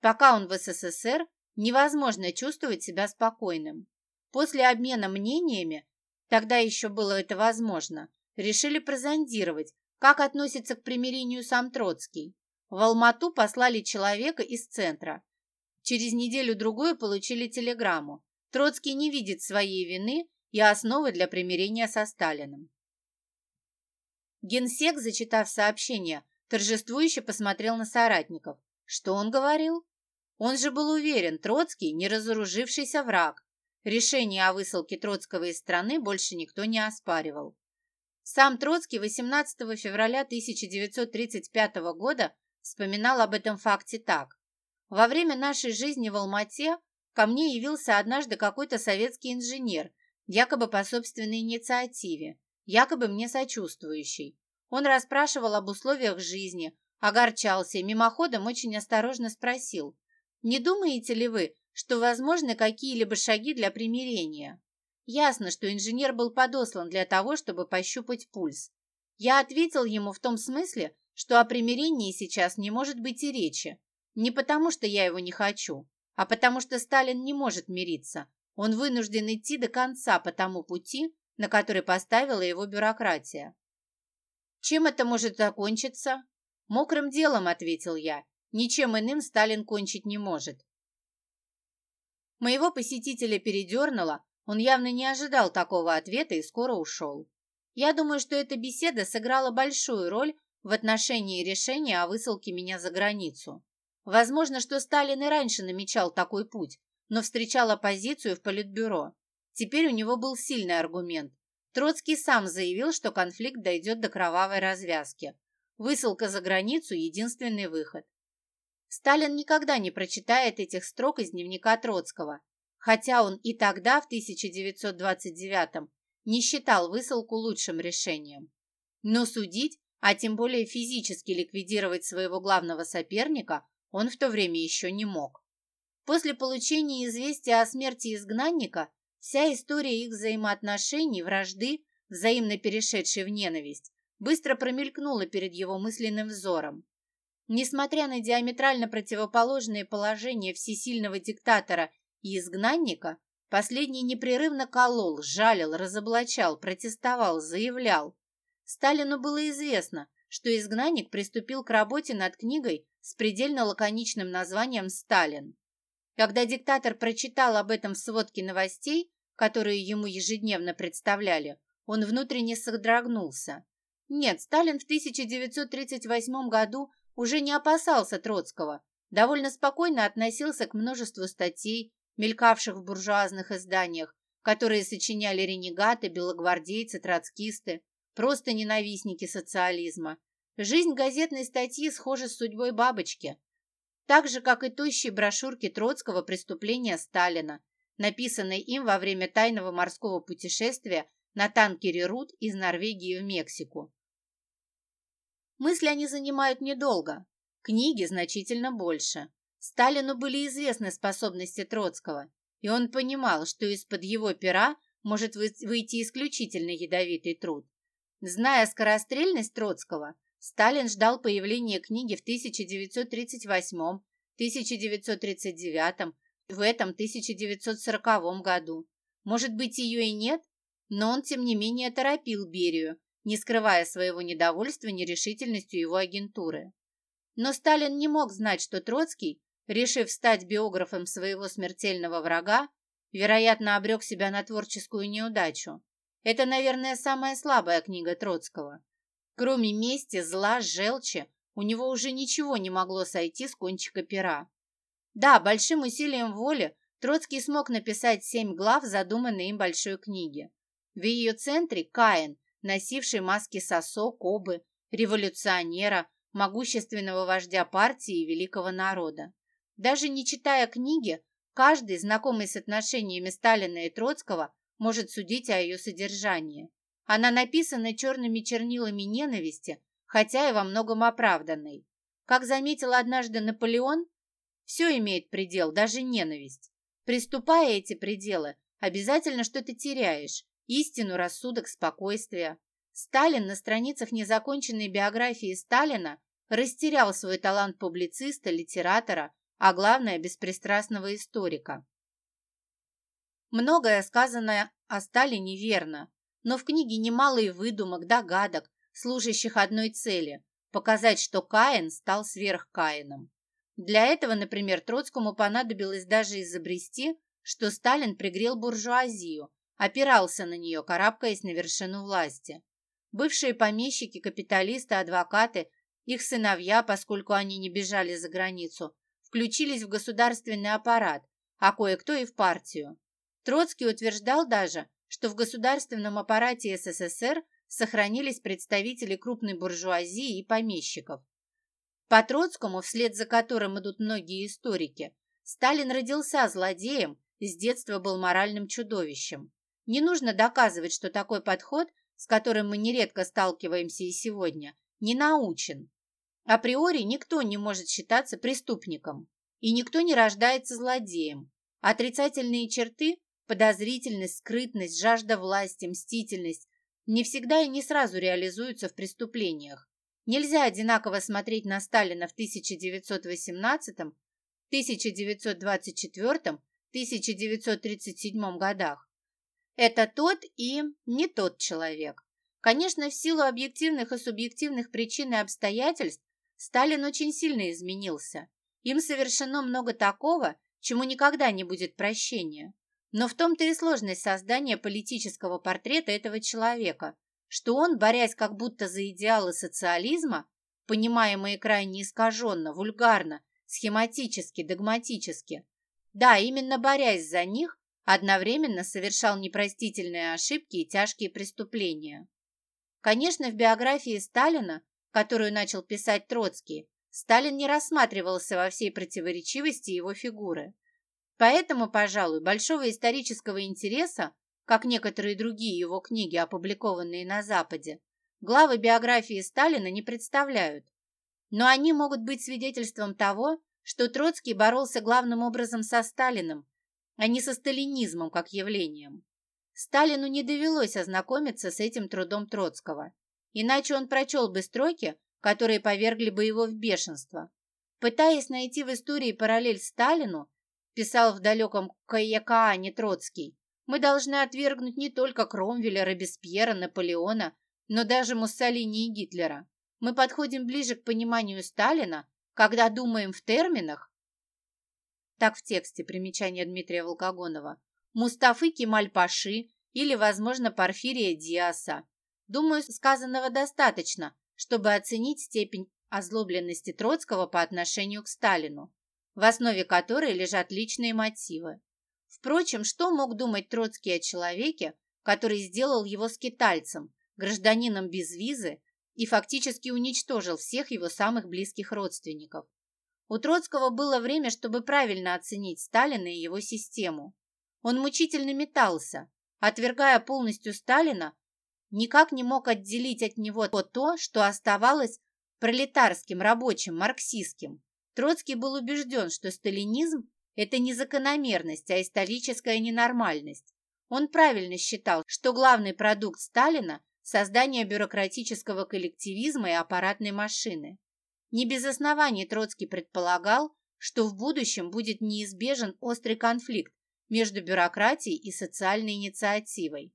пока он в СССР, невозможно чувствовать себя спокойным. После обмена мнениями, тогда еще было это возможно, решили прозондировать, как относится к примирению сам Троцкий. В Алмату послали человека из центра. Через неделю-другую получили телеграмму. Троцкий не видит своей вины и основы для примирения со Сталиным. Генсек, зачитав сообщение, торжествующе посмотрел на соратников. Что он говорил? Он же был уверен, Троцкий – не разоружившийся враг. Решение о высылке Троцкого из страны больше никто не оспаривал. Сам Троцкий 18 февраля 1935 года вспоминал об этом факте так. «Во время нашей жизни в Алмате ко мне явился однажды какой-то советский инженер якобы по собственной инициативе, якобы мне сочувствующий. Он расспрашивал об условиях жизни, огорчался и мимоходом очень осторожно спросил, «Не думаете ли вы, что возможны какие-либо шаги для примирения?» Ясно, что инженер был подослан для того, чтобы пощупать пульс. Я ответил ему в том смысле, что о примирении сейчас не может быть и речи. Не потому, что я его не хочу, а потому что Сталин не может мириться, он вынужден идти до конца по тому пути, на который поставила его бюрократия. «Чем это может закончиться?» «Мокрым делом», — ответил я. «Ничем иным Сталин кончить не может». Моего посетителя передернуло, он явно не ожидал такого ответа и скоро ушел. Я думаю, что эта беседа сыграла большую роль в отношении решения о высылке меня за границу. Возможно, что Сталин и раньше намечал такой путь, но встречал оппозицию в Политбюро. Теперь у него был сильный аргумент. Троцкий сам заявил, что конфликт дойдет до кровавой развязки. Высылка за границу – единственный выход. Сталин никогда не прочитает этих строк из дневника Троцкого, хотя он и тогда, в 1929 не считал высылку лучшим решением. Но судить, а тем более физически ликвидировать своего главного соперника, он в то время еще не мог. После получения известия о смерти изгнанника вся история их взаимоотношений, вражды, взаимно перешедшей в ненависть, быстро промелькнула перед его мысленным взором. Несмотря на диаметрально противоположные положения всесильного диктатора и изгнанника, последний непрерывно колол, жалил, разоблачал, протестовал, заявлял. Сталину было известно, что изгнанник приступил к работе над книгой с предельно лаконичным названием «Сталин». Когда диктатор прочитал об этом в сводке новостей, которые ему ежедневно представляли, он внутренне содрогнулся. Нет, Сталин в 1938 году уже не опасался Троцкого, довольно спокойно относился к множеству статей, мелькавших в буржуазных изданиях, которые сочиняли ренегаты, белогвардейцы, троцкисты, просто ненавистники социализма. Жизнь газетной статьи схожа с судьбой бабочки так же, как и тощие брошюрки Троцкого «Преступления Сталина», написанные им во время тайного морского путешествия на танкере «Рут» из Норвегии в Мексику. Мысли они занимают недолго, книги значительно больше. Сталину были известны способности Троцкого, и он понимал, что из-под его пера может выйти исключительно ядовитый труд. Зная скорострельность Троцкого, Сталин ждал появления книги в 1938, 1939, в этом 1940 году. Может быть, ее и нет, но он, тем не менее, торопил Берию, не скрывая своего недовольства нерешительностью его агентуры. Но Сталин не мог знать, что Троцкий, решив стать биографом своего смертельного врага, вероятно, обрек себя на творческую неудачу. Это, наверное, самая слабая книга Троцкого. Кроме мести, зла, желчи, у него уже ничего не могло сойти с кончика пера. Да, большим усилием воли Троцкий смог написать семь глав задуманной им большой книги. В ее центре Каин, носивший маски Сосо, Кобы, революционера, могущественного вождя партии и великого народа. Даже не читая книги, каждый, знакомый с отношениями Сталина и Троцкого, может судить о ее содержании. Она написана черными чернилами ненависти, хотя и во многом оправданной. Как заметил однажды Наполеон, все имеет предел, даже ненависть. Приступая эти пределы, обязательно что-то теряешь. Истину, рассудок, спокойствие. Сталин на страницах незаконченной биографии Сталина растерял свой талант публициста, литератора, а главное, беспристрастного историка. Многое сказанное о Сталине верно, но в книге немало и выдумок, догадок, служащих одной цели – показать, что Каин стал сверхкаином. Для этого, например, Троцкому понадобилось даже изобрести, что Сталин пригрел буржуазию, опирался на нее, карабкаясь на вершину власти. Бывшие помещики, капиталисты, адвокаты, их сыновья, поскольку они не бежали за границу, включились в государственный аппарат, а кое-кто и в партию. Троцкий утверждал даже, что в государственном аппарате СССР сохранились представители крупной буржуазии и помещиков. По Троцкому, вслед за которым идут многие историки, Сталин родился злодеем, с детства был моральным чудовищем. Не нужно доказывать, что такой подход, с которым мы нередко сталкиваемся и сегодня, не научен. Априори никто не может считаться преступником, и никто не рождается злодеем. Отрицательные черты Подозрительность, скрытность, жажда власти, мстительность не всегда и не сразу реализуются в преступлениях. Нельзя одинаково смотреть на Сталина в 1918, 1924, 1937 годах. Это тот и не тот человек. Конечно, в силу объективных и субъективных причин и обстоятельств Сталин очень сильно изменился. Им совершено много такого, чему никогда не будет прощения. Но в том-то и сложность создания политического портрета этого человека, что он, борясь как будто за идеалы социализма, понимаемые крайне искаженно, вульгарно, схематически, догматически, да, именно борясь за них, одновременно совершал непростительные ошибки и тяжкие преступления. Конечно, в биографии Сталина, которую начал писать Троцкий, Сталин не рассматривался во всей противоречивости его фигуры. Поэтому, пожалуй, большого исторического интереса, как некоторые другие его книги, опубликованные на Западе, главы биографии Сталина не представляют. Но они могут быть свидетельством того, что Троцкий боролся главным образом со Сталиным, а не со сталинизмом как явлением. Сталину не довелось ознакомиться с этим трудом Троцкого, иначе он прочел бы строки, которые повергли бы его в бешенство. Пытаясь найти в истории параллель Сталину, писал в далеком Каякаане Троцкий, мы должны отвергнуть не только Кромвеля, Робеспьера, Наполеона, но даже Муссолини и Гитлера. Мы подходим ближе к пониманию Сталина, когда думаем в терминах, так в тексте примечания Дмитрия Волкогонова, Мустафы Кемаль-Паши или, возможно, Порфирия Диаса. Думаю, сказанного достаточно, чтобы оценить степень озлобленности Троцкого по отношению к Сталину в основе которой лежат личные мотивы. Впрочем, что мог думать Троцкий о человеке, который сделал его скитальцем, гражданином без визы и фактически уничтожил всех его самых близких родственников? У Троцкого было время, чтобы правильно оценить Сталина и его систему. Он мучительно метался, отвергая полностью Сталина, никак не мог отделить от него то, что оставалось пролетарским, рабочим, марксистским. Троцкий был убежден, что сталинизм – это не закономерность, а историческая ненормальность. Он правильно считал, что главный продукт Сталина – создание бюрократического коллективизма и аппаратной машины. Не без оснований Троцкий предполагал, что в будущем будет неизбежен острый конфликт между бюрократией и социальной инициативой.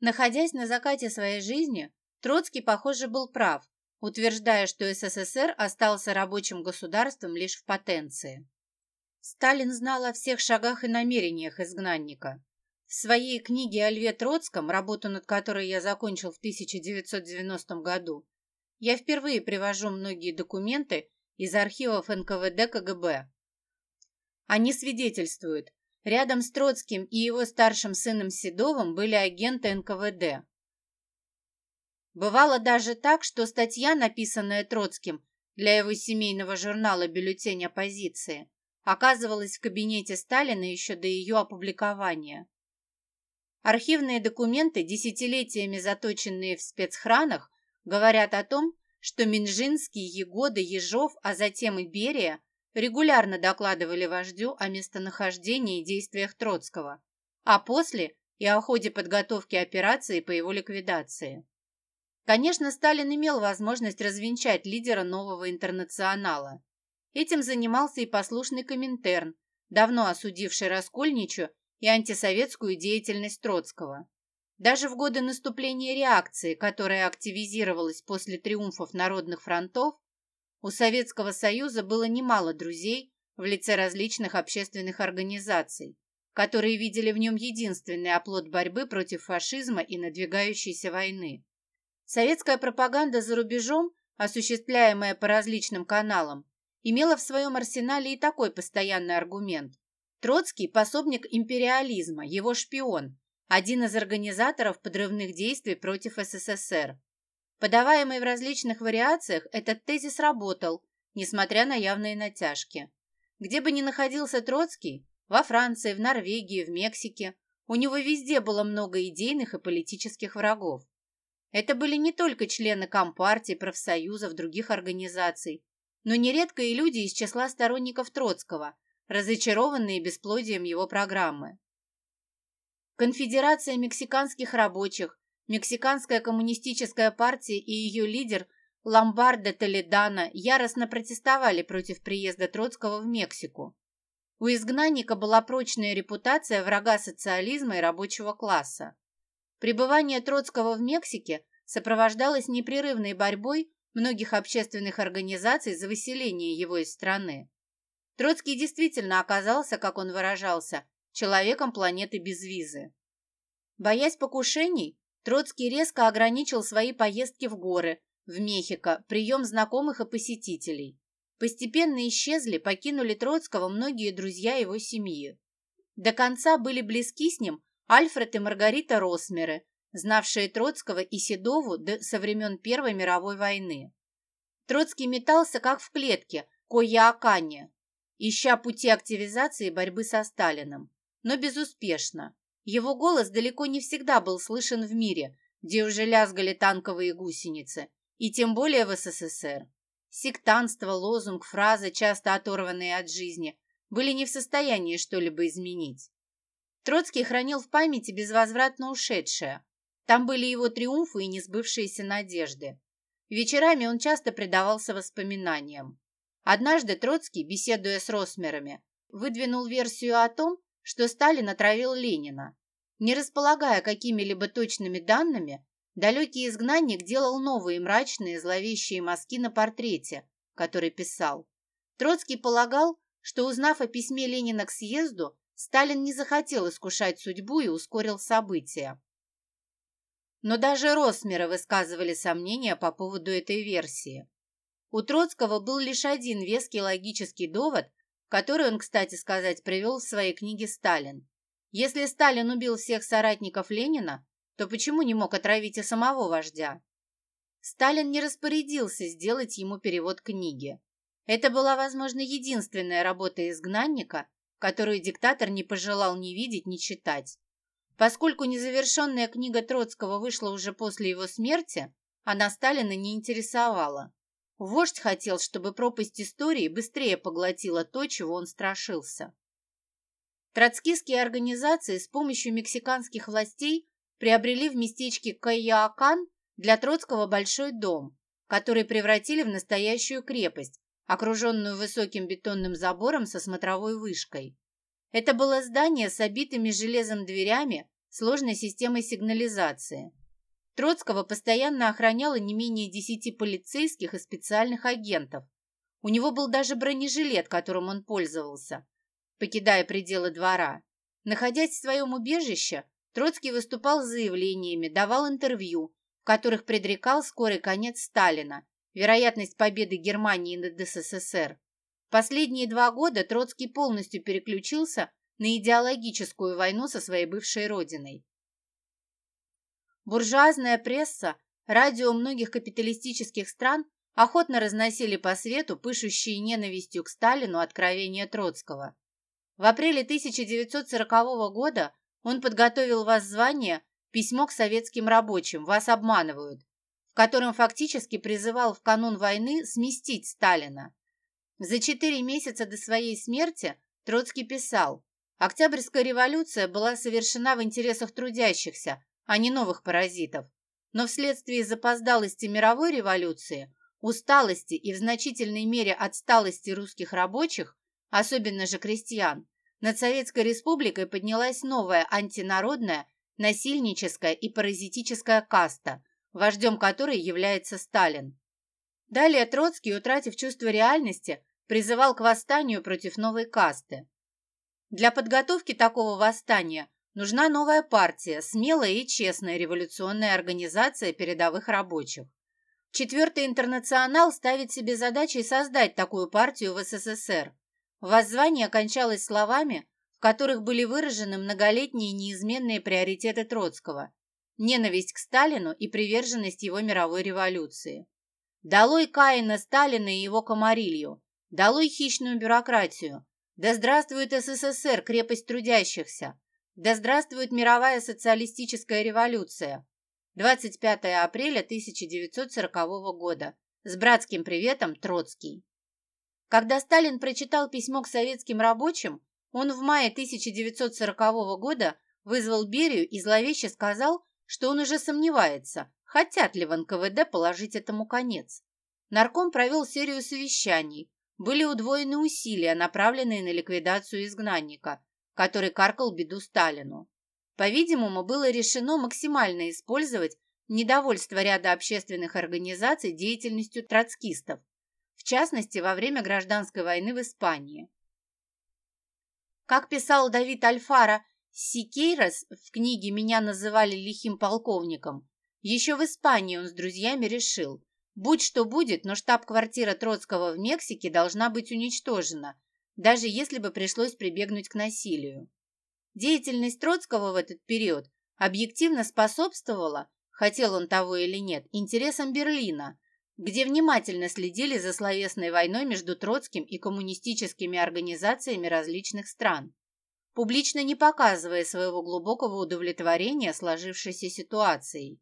Находясь на закате своей жизни, Троцкий, похоже, был прав, утверждая, что СССР остался рабочим государством лишь в потенции. Сталин знал о всех шагах и намерениях изгнанника. В своей книге о Льве Троцком, работу над которой я закончил в 1990 году, я впервые привожу многие документы из архивов НКВД КГБ. Они свидетельствуют, рядом с Троцким и его старшим сыном Седовым были агенты НКВД. Бывало даже так, что статья, написанная Троцким для его семейного журнала «Бюллетень оппозиции», оказывалась в кабинете Сталина еще до ее опубликования. Архивные документы, десятилетиями заточенные в спецхранах, говорят о том, что Минжинский, Егода, Ежов, а затем и Берия регулярно докладывали вождю о местонахождении и действиях Троцкого, а после и о ходе подготовки операции по его ликвидации. Конечно, Сталин имел возможность развенчать лидера нового интернационала. Этим занимался и послушный Коминтерн, давно осудивший Раскольничу и антисоветскую деятельность Троцкого. Даже в годы наступления реакции, которая активизировалась после триумфов народных фронтов, у Советского Союза было немало друзей в лице различных общественных организаций, которые видели в нем единственный оплот борьбы против фашизма и надвигающейся войны. Советская пропаганда за рубежом, осуществляемая по различным каналам, имела в своем арсенале и такой постоянный аргумент. Троцкий – пособник империализма, его шпион, один из организаторов подрывных действий против СССР. Подаваемый в различных вариациях, этот тезис работал, несмотря на явные натяжки. Где бы ни находился Троцкий, во Франции, в Норвегии, в Мексике, у него везде было много идейных и политических врагов. Это были не только члены Компартии, профсоюзов, других организаций, но нередко и люди из числа сторонников Троцкого, разочарованные бесплодием его программы. Конфедерация мексиканских рабочих, Мексиканская коммунистическая партия и ее лидер Ламбардо Толедано яростно протестовали против приезда Троцкого в Мексику. У изгнанника была прочная репутация врага социализма и рабочего класса. Пребывание Троцкого в Мексике сопровождалось непрерывной борьбой многих общественных организаций за выселение его из страны. Троцкий действительно оказался, как он выражался, человеком планеты без визы. Боясь покушений, Троцкий резко ограничил свои поездки в горы, в Мехико, прием знакомых и посетителей. Постепенно исчезли, покинули Троцкого многие друзья его семьи. До конца были близки с ним Альфред и Маргарита Росмеры, знавшие Троцкого и Седову со времен Первой мировой войны. Троцкий метался, как в клетке, Кояакане, ища пути активизации борьбы со Сталиным, но безуспешно. Его голос далеко не всегда был слышен в мире, где уже лязгали танковые гусеницы, и тем более в СССР. Сектантство, лозунг, фразы, часто оторванные от жизни, были не в состоянии что-либо изменить. Троцкий хранил в памяти безвозвратно ушедшее. Там были его триумфы и несбывшиеся надежды. Вечерами он часто предавался воспоминаниям. Однажды Троцкий, беседуя с Росмерами, выдвинул версию о том, что Сталин отравил Ленина. Не располагая какими-либо точными данными, далекий изгнанник делал новые мрачные зловещие мазки на портрете, который писал. Троцкий полагал, что, узнав о письме Ленина к съезду, Сталин не захотел искушать судьбу и ускорил события. Но даже Росмера высказывали сомнения по поводу этой версии. У Троцкого был лишь один веский логический довод, который он, кстати сказать, привел в своей книге «Сталин». Если Сталин убил всех соратников Ленина, то почему не мог отравить и самого вождя? Сталин не распорядился сделать ему перевод книги. Это была, возможно, единственная работа изгнанника, которую диктатор не пожелал ни видеть, ни читать. Поскольку незавершенная книга Троцкого вышла уже после его смерти, она Сталина не интересовала. Вождь хотел, чтобы пропасть истории быстрее поглотила то, чего он страшился. Троцкистские организации с помощью мексиканских властей приобрели в местечке Каяакан для Троцкого большой дом, который превратили в настоящую крепость, окруженную высоким бетонным забором со смотровой вышкой. Это было здание с обитыми железом дверями, сложной системой сигнализации. Троцкого постоянно охраняло не менее десяти полицейских и специальных агентов. У него был даже бронежилет, которым он пользовался, покидая пределы двора. Находясь в своем убежище, Троцкий выступал с заявлениями, давал интервью, в которых предрекал скорый конец Сталина, вероятность победы Германии над СССР. Последние два года Троцкий полностью переключился на идеологическую войну со своей бывшей родиной. Буржуазная пресса, радио многих капиталистических стран охотно разносили по свету пышущие ненавистью к Сталину откровения Троцкого. В апреле 1940 года он подготовил воззвание «Письмо к советским рабочим. Вас обманывают», в котором фактически призывал в канун войны сместить Сталина. За четыре месяца до своей смерти Троцкий писал «Октябрьская революция была совершена в интересах трудящихся, а не новых паразитов. Но вследствие запоздалости мировой революции, усталости и в значительной мере отсталости русских рабочих, особенно же крестьян, над Советской Республикой поднялась новая антинародная, насильническая и паразитическая каста, вождем которой является Сталин. Далее Троцкий, утратив чувство реальности, призывал к восстанию против новой касты. Для подготовки такого восстания нужна новая партия, смелая и честная революционная организация передовых рабочих. Четвертый интернационал ставит себе задачей создать такую партию в СССР. Воззвание окончалось словами, в которых были выражены многолетние неизменные приоритеты Троцкого – ненависть к Сталину и приверженность его мировой революции. Долой Каина Сталина и его комарилью, долой хищную бюрократию, да здравствует СССР, крепость трудящихся, да здравствует мировая социалистическая революция. 25 апреля 1940 года. С братским приветом, Троцкий. Когда Сталин прочитал письмо к советским рабочим, он в мае 1940 года вызвал Берию и зловеще сказал, что он уже сомневается, хотят ли в НКВД положить этому конец. Нарком провел серию совещаний, были удвоены усилия, направленные на ликвидацию изгнанника, который каркал беду Сталину. По-видимому, было решено максимально использовать недовольство ряда общественных организаций деятельностью троцкистов, в частности, во время гражданской войны в Испании. Как писал Давид Альфаро Сикейрос в книге «Меня называли лихим полковником», еще в Испании он с друзьями решил, будь что будет, но штаб-квартира Троцкого в Мексике должна быть уничтожена, даже если бы пришлось прибегнуть к насилию. Деятельность Троцкого в этот период объективно способствовала, хотел он того или нет, интересам Берлина, где внимательно следили за словесной войной между Троцким и коммунистическими организациями различных стран, публично не показывая своего глубокого удовлетворения сложившейся ситуацией.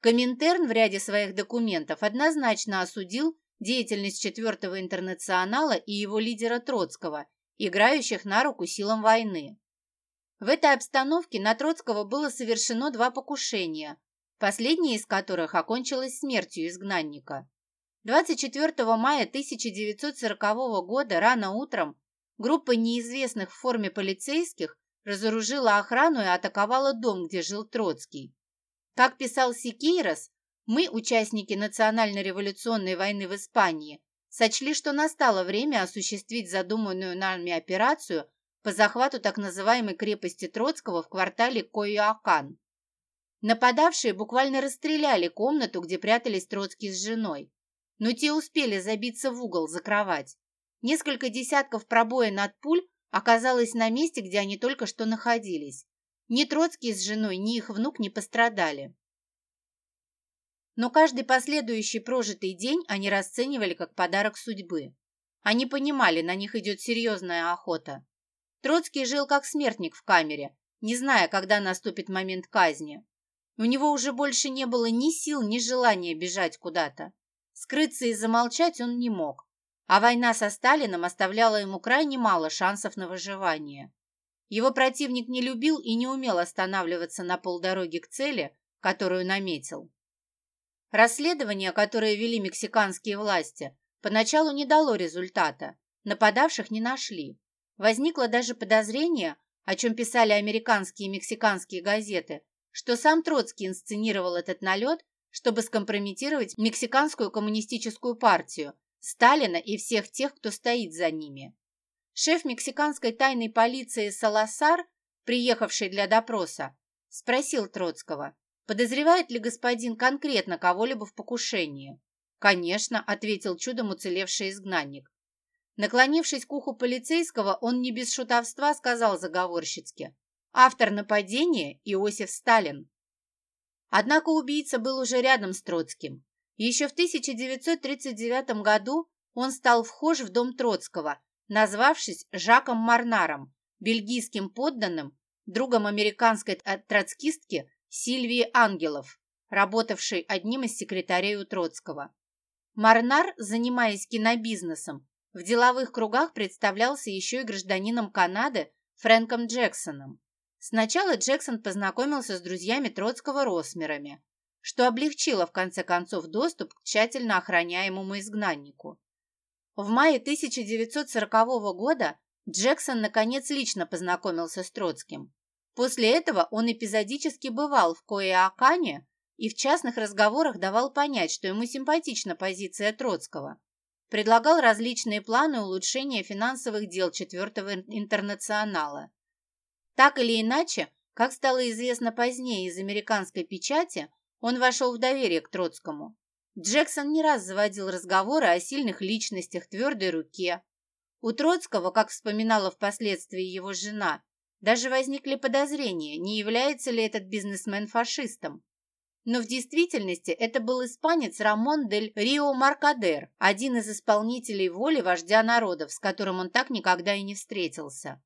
Коминтерн в ряде своих документов однозначно осудил деятельность Четвертого интернационала и его лидера Троцкого, играющих на руку силам войны. В этой обстановке на Троцкого было совершено два покушения, последняя из которых окончилась смертью изгнанника. 24 мая 1940 года рано утром группа неизвестных в форме полицейских разоружила охрану и атаковала дом, где жил Троцкий. Как писал Сикейрос, мы, участники национально-революционной войны в Испании, сочли, что настало время осуществить задуманную нами операцию по захвату так называемой крепости Троцкого в квартале Коюакан. Нападавшие буквально расстреляли комнату, где прятались Троцкий с женой. Но те успели забиться в угол за кровать. Несколько десятков пробоин от пуль оказалось на месте, где они только что находились. Ни Троцкий с женой, ни их внук не пострадали. Но каждый последующий прожитый день они расценивали как подарок судьбы. Они понимали, на них идет серьезная охота. Троцкий жил как смертник в камере, не зная, когда наступит момент казни. У него уже больше не было ни сил, ни желания бежать куда-то. Скрыться и замолчать он не мог, а война со Сталином оставляла ему крайне мало шансов на выживание. Его противник не любил и не умел останавливаться на полдороги к цели, которую наметил. Расследование, которое вели мексиканские власти, поначалу не дало результата, нападавших не нашли. Возникло даже подозрение, о чем писали американские и мексиканские газеты, что сам Троцкий инсценировал этот налет, чтобы скомпрометировать мексиканскую коммунистическую партию, Сталина и всех тех, кто стоит за ними. Шеф мексиканской тайной полиции Саласар приехавший для допроса, спросил Троцкого, подозревает ли господин конкретно кого-либо в покушении. «Конечно», — ответил чудом уцелевший изгнанник. Наклонившись к уху полицейского, он не без шутовства сказал заговорщицки. «Автор нападения – Иосиф Сталин». Однако убийца был уже рядом с Троцким. Еще в 1939 году он стал вхож в дом Троцкого, назвавшись Жаком Марнаром, бельгийским подданным, другом американской троцкистки Сильвии Ангелов, работавшей одним из секретарей у Троцкого. Марнар, занимаясь кинобизнесом, в деловых кругах представлялся еще и гражданином Канады Фрэнком Джексоном. Сначала Джексон познакомился с друзьями Троцкого Росмерами, что облегчило в конце концов доступ к тщательно охраняемому изгнаннику. В мае 1940 года Джексон наконец лично познакомился с Троцким. После этого он эпизодически бывал в Коэакане и в частных разговорах давал понять, что ему симпатична позиция Троцкого. Предлагал различные планы улучшения финансовых дел Четвертого интернационала. Так или иначе, как стало известно позднее из американской печати, он вошел в доверие к Троцкому. Джексон не раз заводил разговоры о сильных личностях, твердой руке. У Троцкого, как вспоминала впоследствии его жена, даже возникли подозрения, не является ли этот бизнесмен фашистом. Но в действительности это был испанец Рамон дель Рио Маркадер, один из исполнителей воли вождя народов, с которым он так никогда и не встретился.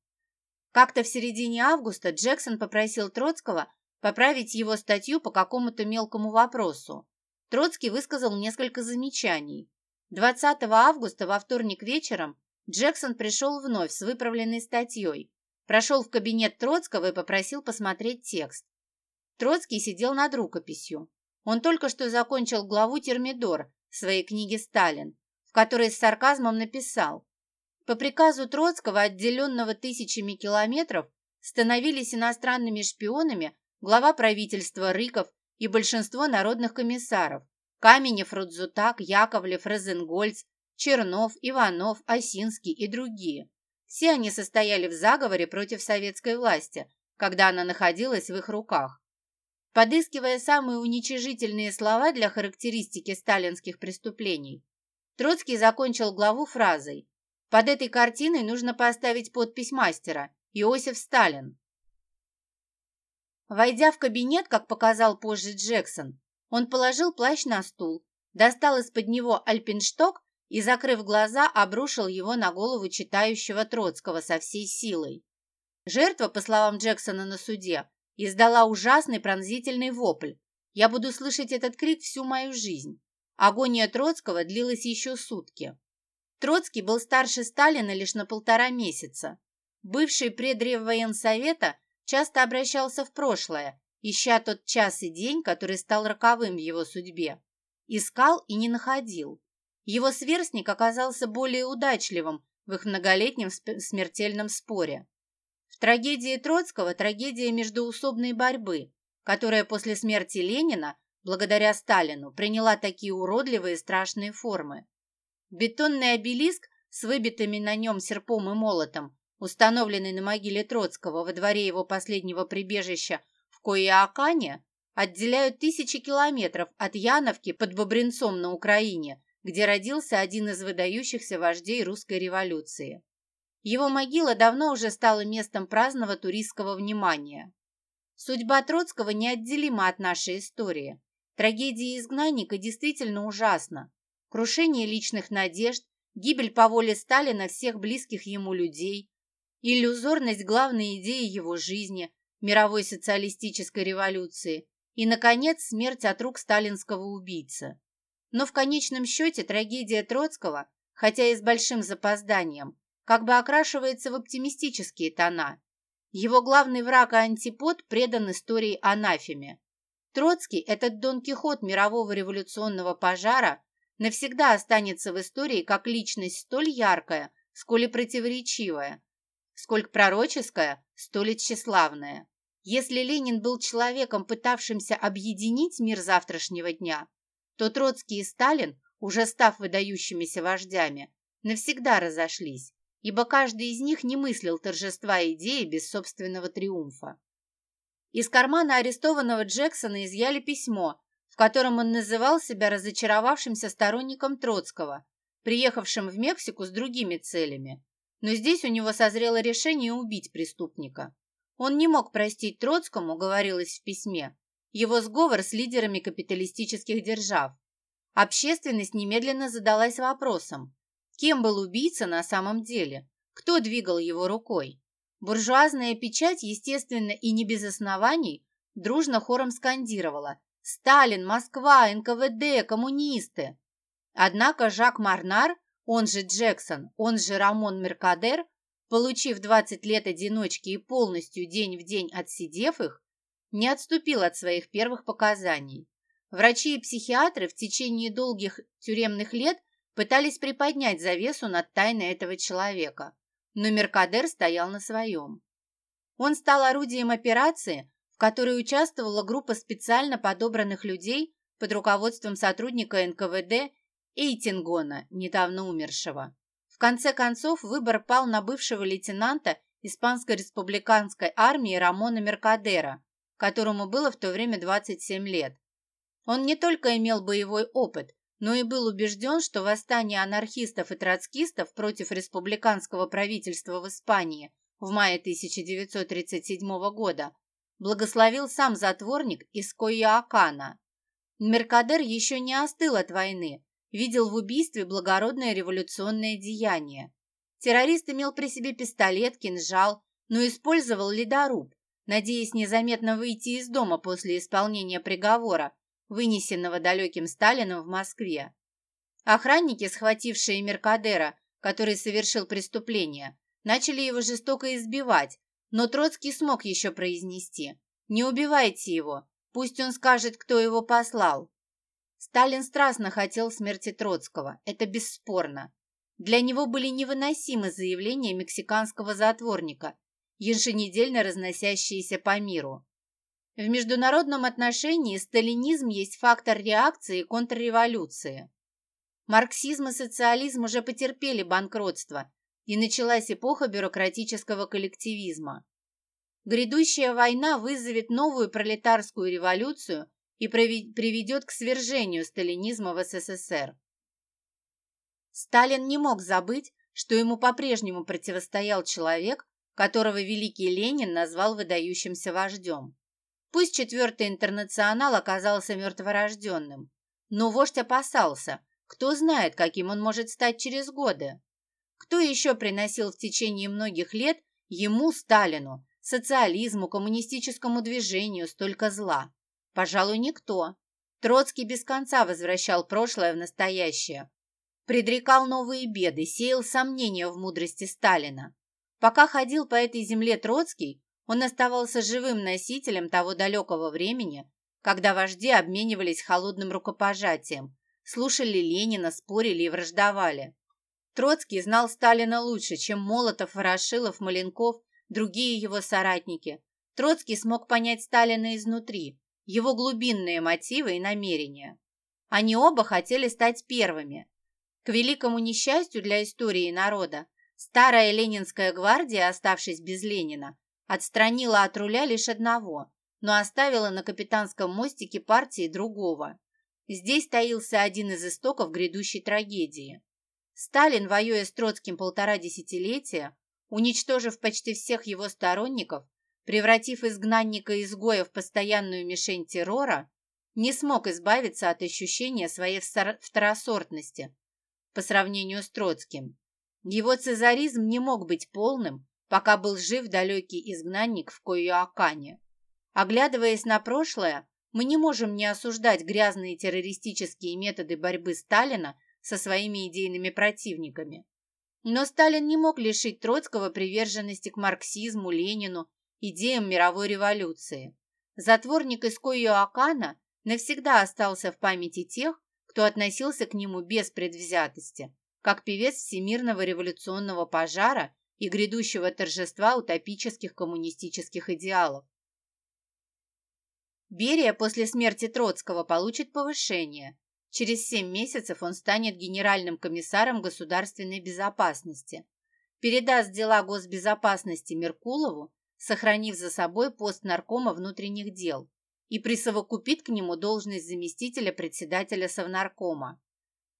Как-то в середине августа Джексон попросил Троцкого поправить его статью по какому-то мелкому вопросу. Троцкий высказал несколько замечаний. 20 августа во вторник вечером Джексон пришел вновь с выправленной статьей, прошел в кабинет Троцкого и попросил посмотреть текст. Троцкий сидел над рукописью. Он только что закончил главу «Термидор» своей книги «Сталин», в которой с сарказмом написал «По приказу Троцкого, отделенного тысячами километров, становились иностранными шпионами глава правительства Рыков и большинство народных комиссаров Каменев, Рудзутак, Яковлев, Розенгольц, Чернов, Иванов, Осинский и другие. Все они состояли в заговоре против советской власти, когда она находилась в их руках. Подыскивая самые уничижительные слова для характеристики сталинских преступлений, Троцкий закончил главу фразой «Под этой картиной нужно поставить подпись мастера Иосиф Сталин». Войдя в кабинет, как показал позже Джексон, он положил плащ на стул, достал из-под него альпиншток и, закрыв глаза, обрушил его на голову читающего Троцкого со всей силой. Жертва, по словам Джексона на суде, издала ужасный пронзительный вопль. Я буду слышать этот крик всю мою жизнь. Агония Троцкого длилась еще сутки. Троцкий был старше Сталина лишь на полтора месяца. Бывший предреввоенсовета часто обращался в прошлое, ища тот час и день, который стал роковым в его судьбе. Искал и не находил. Его сверстник оказался более удачливым в их многолетнем смертельном споре. В трагедии Троцкого трагедия междуусобной борьбы, которая после смерти Ленина, благодаря Сталину, приняла такие уродливые и страшные формы. Бетонный обелиск с выбитыми на нем серпом и молотом, установленный на могиле Троцкого во дворе его последнего прибежища в Коиакане, отделяют тысячи километров от Яновки под Бобринцом на Украине, где родился один из выдающихся вождей русской революции. Его могила давно уже стала местом праздного туристского внимания. Судьба Троцкого неотделима от нашей истории. Трагедия изгнанника действительно ужасна. Крушение личных надежд, гибель по воле Сталина всех близких ему людей, иллюзорность главной идеи его жизни, мировой социалистической революции и, наконец, смерть от рук сталинского убийцы. Но в конечном счете трагедия Троцкого, хотя и с большим запозданием, как бы окрашивается в оптимистические тона. Его главный враг и антипод предан истории анафеме. Троцкий, этот Дон Кихот мирового революционного пожара, навсегда останется в истории как личность столь яркая, сколь и противоречивая, сколь пророческая, столь и тщеславная. Если Ленин был человеком, пытавшимся объединить мир завтрашнего дня, то Троцкий и Сталин, уже став выдающимися вождями, навсегда разошлись ибо каждый из них не мыслил торжества идеи без собственного триумфа. Из кармана арестованного Джексона изъяли письмо, в котором он называл себя разочаровавшимся сторонником Троцкого, приехавшим в Мексику с другими целями. Но здесь у него созрело решение убить преступника. Он не мог простить Троцкому, говорилось в письме, его сговор с лидерами капиталистических держав. Общественность немедленно задалась вопросом, кем был убийца на самом деле, кто двигал его рукой. Буржуазная печать, естественно, и не без оснований, дружно хором скандировала «Сталин, Москва, НКВД, коммунисты!». Однако Жак Марнар, он же Джексон, он же Рамон Меркадер, получив 20 лет одиночки и полностью день в день отсидев их, не отступил от своих первых показаний. Врачи и психиатры в течение долгих тюремных лет пытались приподнять завесу над тайной этого человека но Меркадер стоял на своем. Он стал орудием операции, в которой участвовала группа специально подобранных людей под руководством сотрудника НКВД Эйтингона, недавно умершего. В конце концов, выбор пал на бывшего лейтенанта Испанской республиканской армии Рамона Меркадера, которому было в то время 27 лет. Он не только имел боевой опыт, но и был убежден, что восстание анархистов и троцкистов против республиканского правительства в Испании в мае 1937 года благословил сам затворник из Кояакана. Меркадер еще не остыл от войны, видел в убийстве благородное революционное деяние. Террорист имел при себе пистолет, кинжал, но использовал ледоруб, надеясь незаметно выйти из дома после исполнения приговора, вынесенного далеким Сталином в Москве. Охранники, схватившие Меркадера, который совершил преступление, начали его жестоко избивать, но Троцкий смог еще произнести «Не убивайте его, пусть он скажет, кто его послал». Сталин страстно хотел смерти Троцкого, это бесспорно. Для него были невыносимы заявления мексиканского затворника, еженедельно разносящиеся по миру. В международном отношении сталинизм есть фактор реакции и контрреволюции. Марксизм и социализм уже потерпели банкротство, и началась эпоха бюрократического коллективизма. Грядущая война вызовет новую пролетарскую революцию и приведет к свержению сталинизма в СССР. Сталин не мог забыть, что ему по-прежнему противостоял человек, которого великий Ленин назвал выдающимся вождем. Пусть четвертый интернационал оказался мертворожденным, но вождь опасался, кто знает, каким он может стать через годы. Кто еще приносил в течение многих лет ему, Сталину, социализму, коммунистическому движению столько зла? Пожалуй, никто. Троцкий без конца возвращал прошлое в настоящее. Предрекал новые беды, сеял сомнения в мудрости Сталина. Пока ходил по этой земле Троцкий, он оставался живым носителем того далекого времени, когда вожди обменивались холодным рукопожатием, слушали Ленина, спорили и враждовали. Троцкий знал Сталина лучше, чем Молотов, Ворошилов, Маленков, другие его соратники. Троцкий смог понять Сталина изнутри, его глубинные мотивы и намерения. Они оба хотели стать первыми. К великому несчастью для истории народа, старая Ленинская гвардия, оставшись без Ленина, Отстранила от руля лишь одного, но оставила на капитанском мостике партии другого. Здесь таился один из истоков грядущей трагедии. Сталин, воюя с Троцким полтора десятилетия, уничтожив почти всех его сторонников, превратив изгнанника-изгоя в постоянную мишень террора, не смог избавиться от ощущения своей второсортности по сравнению с Троцким. Его цезаризм не мог быть полным, пока был жив далекий изгнанник в Коюакане. Оглядываясь на прошлое, мы не можем не осуждать грязные террористические методы борьбы Сталина со своими идейными противниками. Но Сталин не мог лишить Троцкого приверженности к марксизму, Ленину, идеям мировой революции. Затворник из Коюакана навсегда остался в памяти тех, кто относился к нему без предвзятости, как певец всемирного революционного пожара и грядущего торжества утопических коммунистических идеалов. Берия после смерти Троцкого получит повышение. Через семь месяцев он станет генеральным комиссаром государственной безопасности. передаст дела госбезопасности Меркулову, сохранив за собой пост наркома внутренних дел, и присовокупит к нему должность заместителя председателя Совнаркома.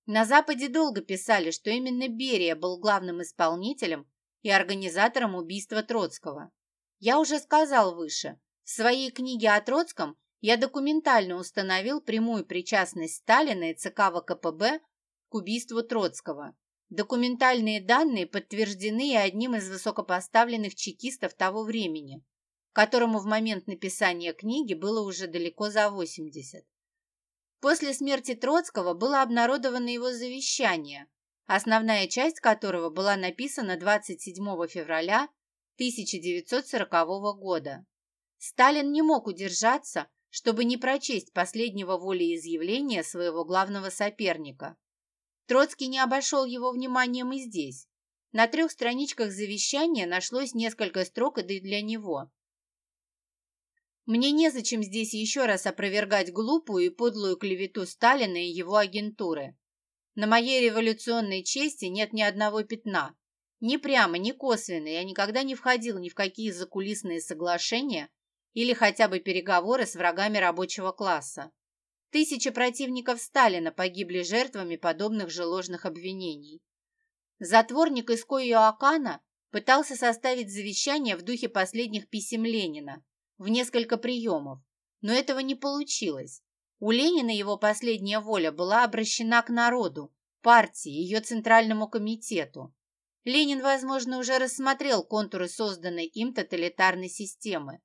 На Западе долго писали, что именно Берия был главным исполнителем и организатором убийства Троцкого. Я уже сказал выше, в своей книге о Троцком я документально установил прямую причастность Сталина и ЦК ВКПБ к убийству Троцкого. Документальные данные подтверждены и одним из высокопоставленных чекистов того времени, которому в момент написания книги было уже далеко за 80. После смерти Троцкого было обнародовано его завещание, основная часть которого была написана 27 февраля 1940 года. Сталин не мог удержаться, чтобы не прочесть последнего волеизъявления своего главного соперника. Троцкий не обошел его вниманием и здесь. На трех страничках завещания нашлось несколько строк и для него. Мне незачем здесь еще раз опровергать глупую и подлую клевету Сталина и его агентуры. На моей революционной чести нет ни одного пятна. Ни прямо, ни косвенно я никогда не входил ни в какие закулисные соглашения или хотя бы переговоры с врагами рабочего класса. Тысячи противников Сталина погибли жертвами подобных же ложных обвинений. Затворник из Койоакана пытался составить завещание в духе последних писем Ленина, в несколько приемов, но этого не получилось. У Ленина его последняя воля была обращена к народу, партии, ее Центральному комитету. Ленин, возможно, уже рассмотрел контуры созданной им тоталитарной системы.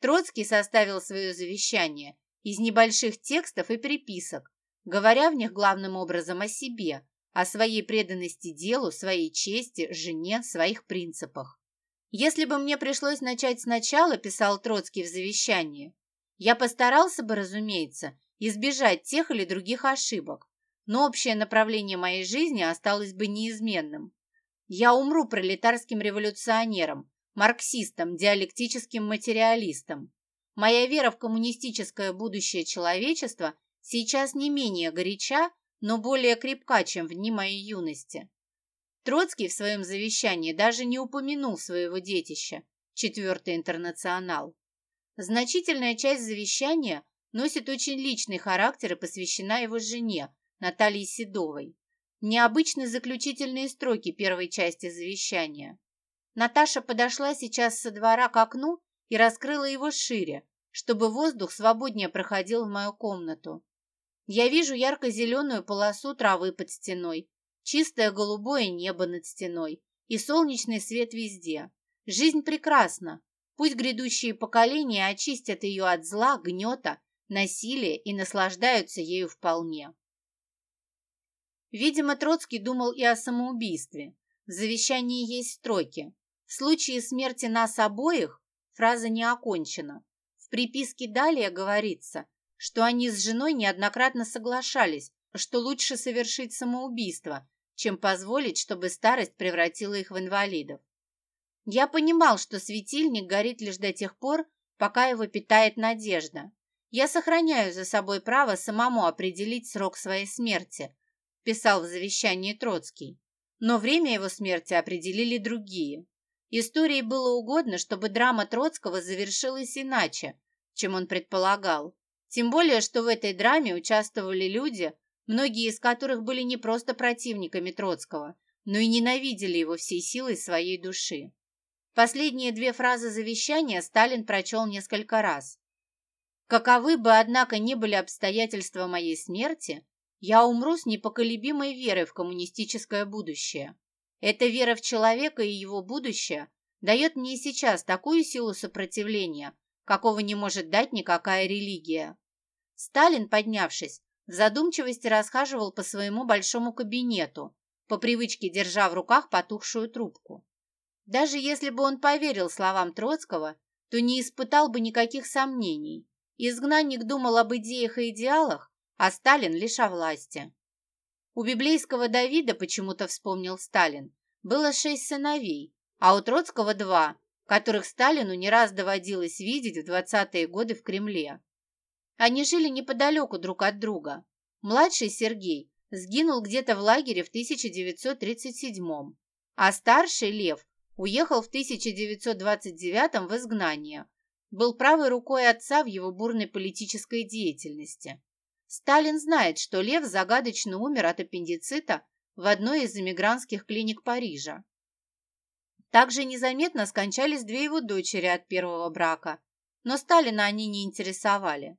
Троцкий составил свое завещание из небольших текстов и приписок, говоря в них главным образом о себе, о своей преданности делу, своей чести, жене, своих принципах. «Если бы мне пришлось начать сначала», – писал Троцкий в завещании, «я постарался бы, разумеется, избежать тех или других ошибок, но общее направление моей жизни осталось бы неизменным. Я умру пролетарским революционером, марксистом, диалектическим материалистом. Моя вера в коммунистическое будущее человечества сейчас не менее горяча, но более крепка, чем в дни моей юности. Троцкий в своем завещании даже не упомянул своего детища, Четвертый интернационал. Значительная часть завещания носит очень личный характер и посвящена его жене, Наталье Седовой. Необычны заключительные строки первой части завещания. Наташа подошла сейчас со двора к окну и раскрыла его шире, чтобы воздух свободнее проходил в мою комнату. Я вижу ярко-зеленую полосу травы под стеной, чистое голубое небо над стеной и солнечный свет везде. Жизнь прекрасна. Пусть грядущие поколения очистят ее от зла, гнета, насилия и наслаждаются ею вполне. Видимо, Троцкий думал и о самоубийстве. В завещании есть строки в случае смерти нас обоих фраза не окончена. Приписке далее говорится, что они с женой неоднократно соглашались, что лучше совершить самоубийство, чем позволить, чтобы старость превратила их в инвалидов. Я понимал, что светильник горит лишь до тех пор, пока его питает надежда. Я сохраняю за собой право самому определить срок своей смерти, писал в завещании Троцкий. Но время его смерти определили другие. Истории было угодно, чтобы драма Троцкого завершилась иначе, чем он предполагал. Тем более, что в этой драме участвовали люди, многие из которых были не просто противниками Троцкого, но и ненавидели его всей силой своей души. Последние две фразы завещания Сталин прочел несколько раз. «Каковы бы, однако, ни были обстоятельства моей смерти, я умру с непоколебимой верой в коммунистическое будущее. Эта вера в человека и его будущее дает мне сейчас такую силу сопротивления, какого не может дать никакая религия. Сталин, поднявшись, в задумчивости расхаживал по своему большому кабинету, по привычке держа в руках потухшую трубку. Даже если бы он поверил словам Троцкого, то не испытал бы никаких сомнений. Изгнанник думал об идеях и идеалах, а Сталин лишь о власти. У библейского Давида, почему-то вспомнил Сталин, было шесть сыновей, а у Троцкого два, которых Сталину не раз доводилось видеть в 20-е годы в Кремле. Они жили неподалеку друг от друга. Младший Сергей сгинул где-то в лагере в 1937-м, А старший Лев уехал в 1929 в изгнание. Был правой рукой отца в его бурной политической деятельности. Сталин знает, что Лев загадочно умер от аппендицита в одной из эмигрантских клиник Парижа. Также незаметно скончались две его дочери от первого брака, но Сталина они не интересовали.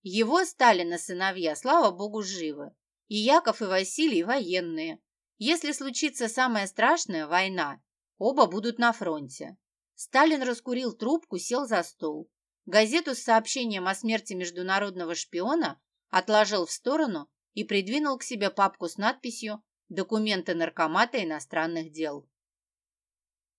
Его Сталина сыновья, слава богу, живы. И Яков, и Василий военные. Если случится самое страшное – война, оба будут на фронте. Сталин раскурил трубку, сел за стол. Газету с сообщением о смерти международного шпиона отложил в сторону и придвинул к себе папку с надписью «Документы Наркомата иностранных дел».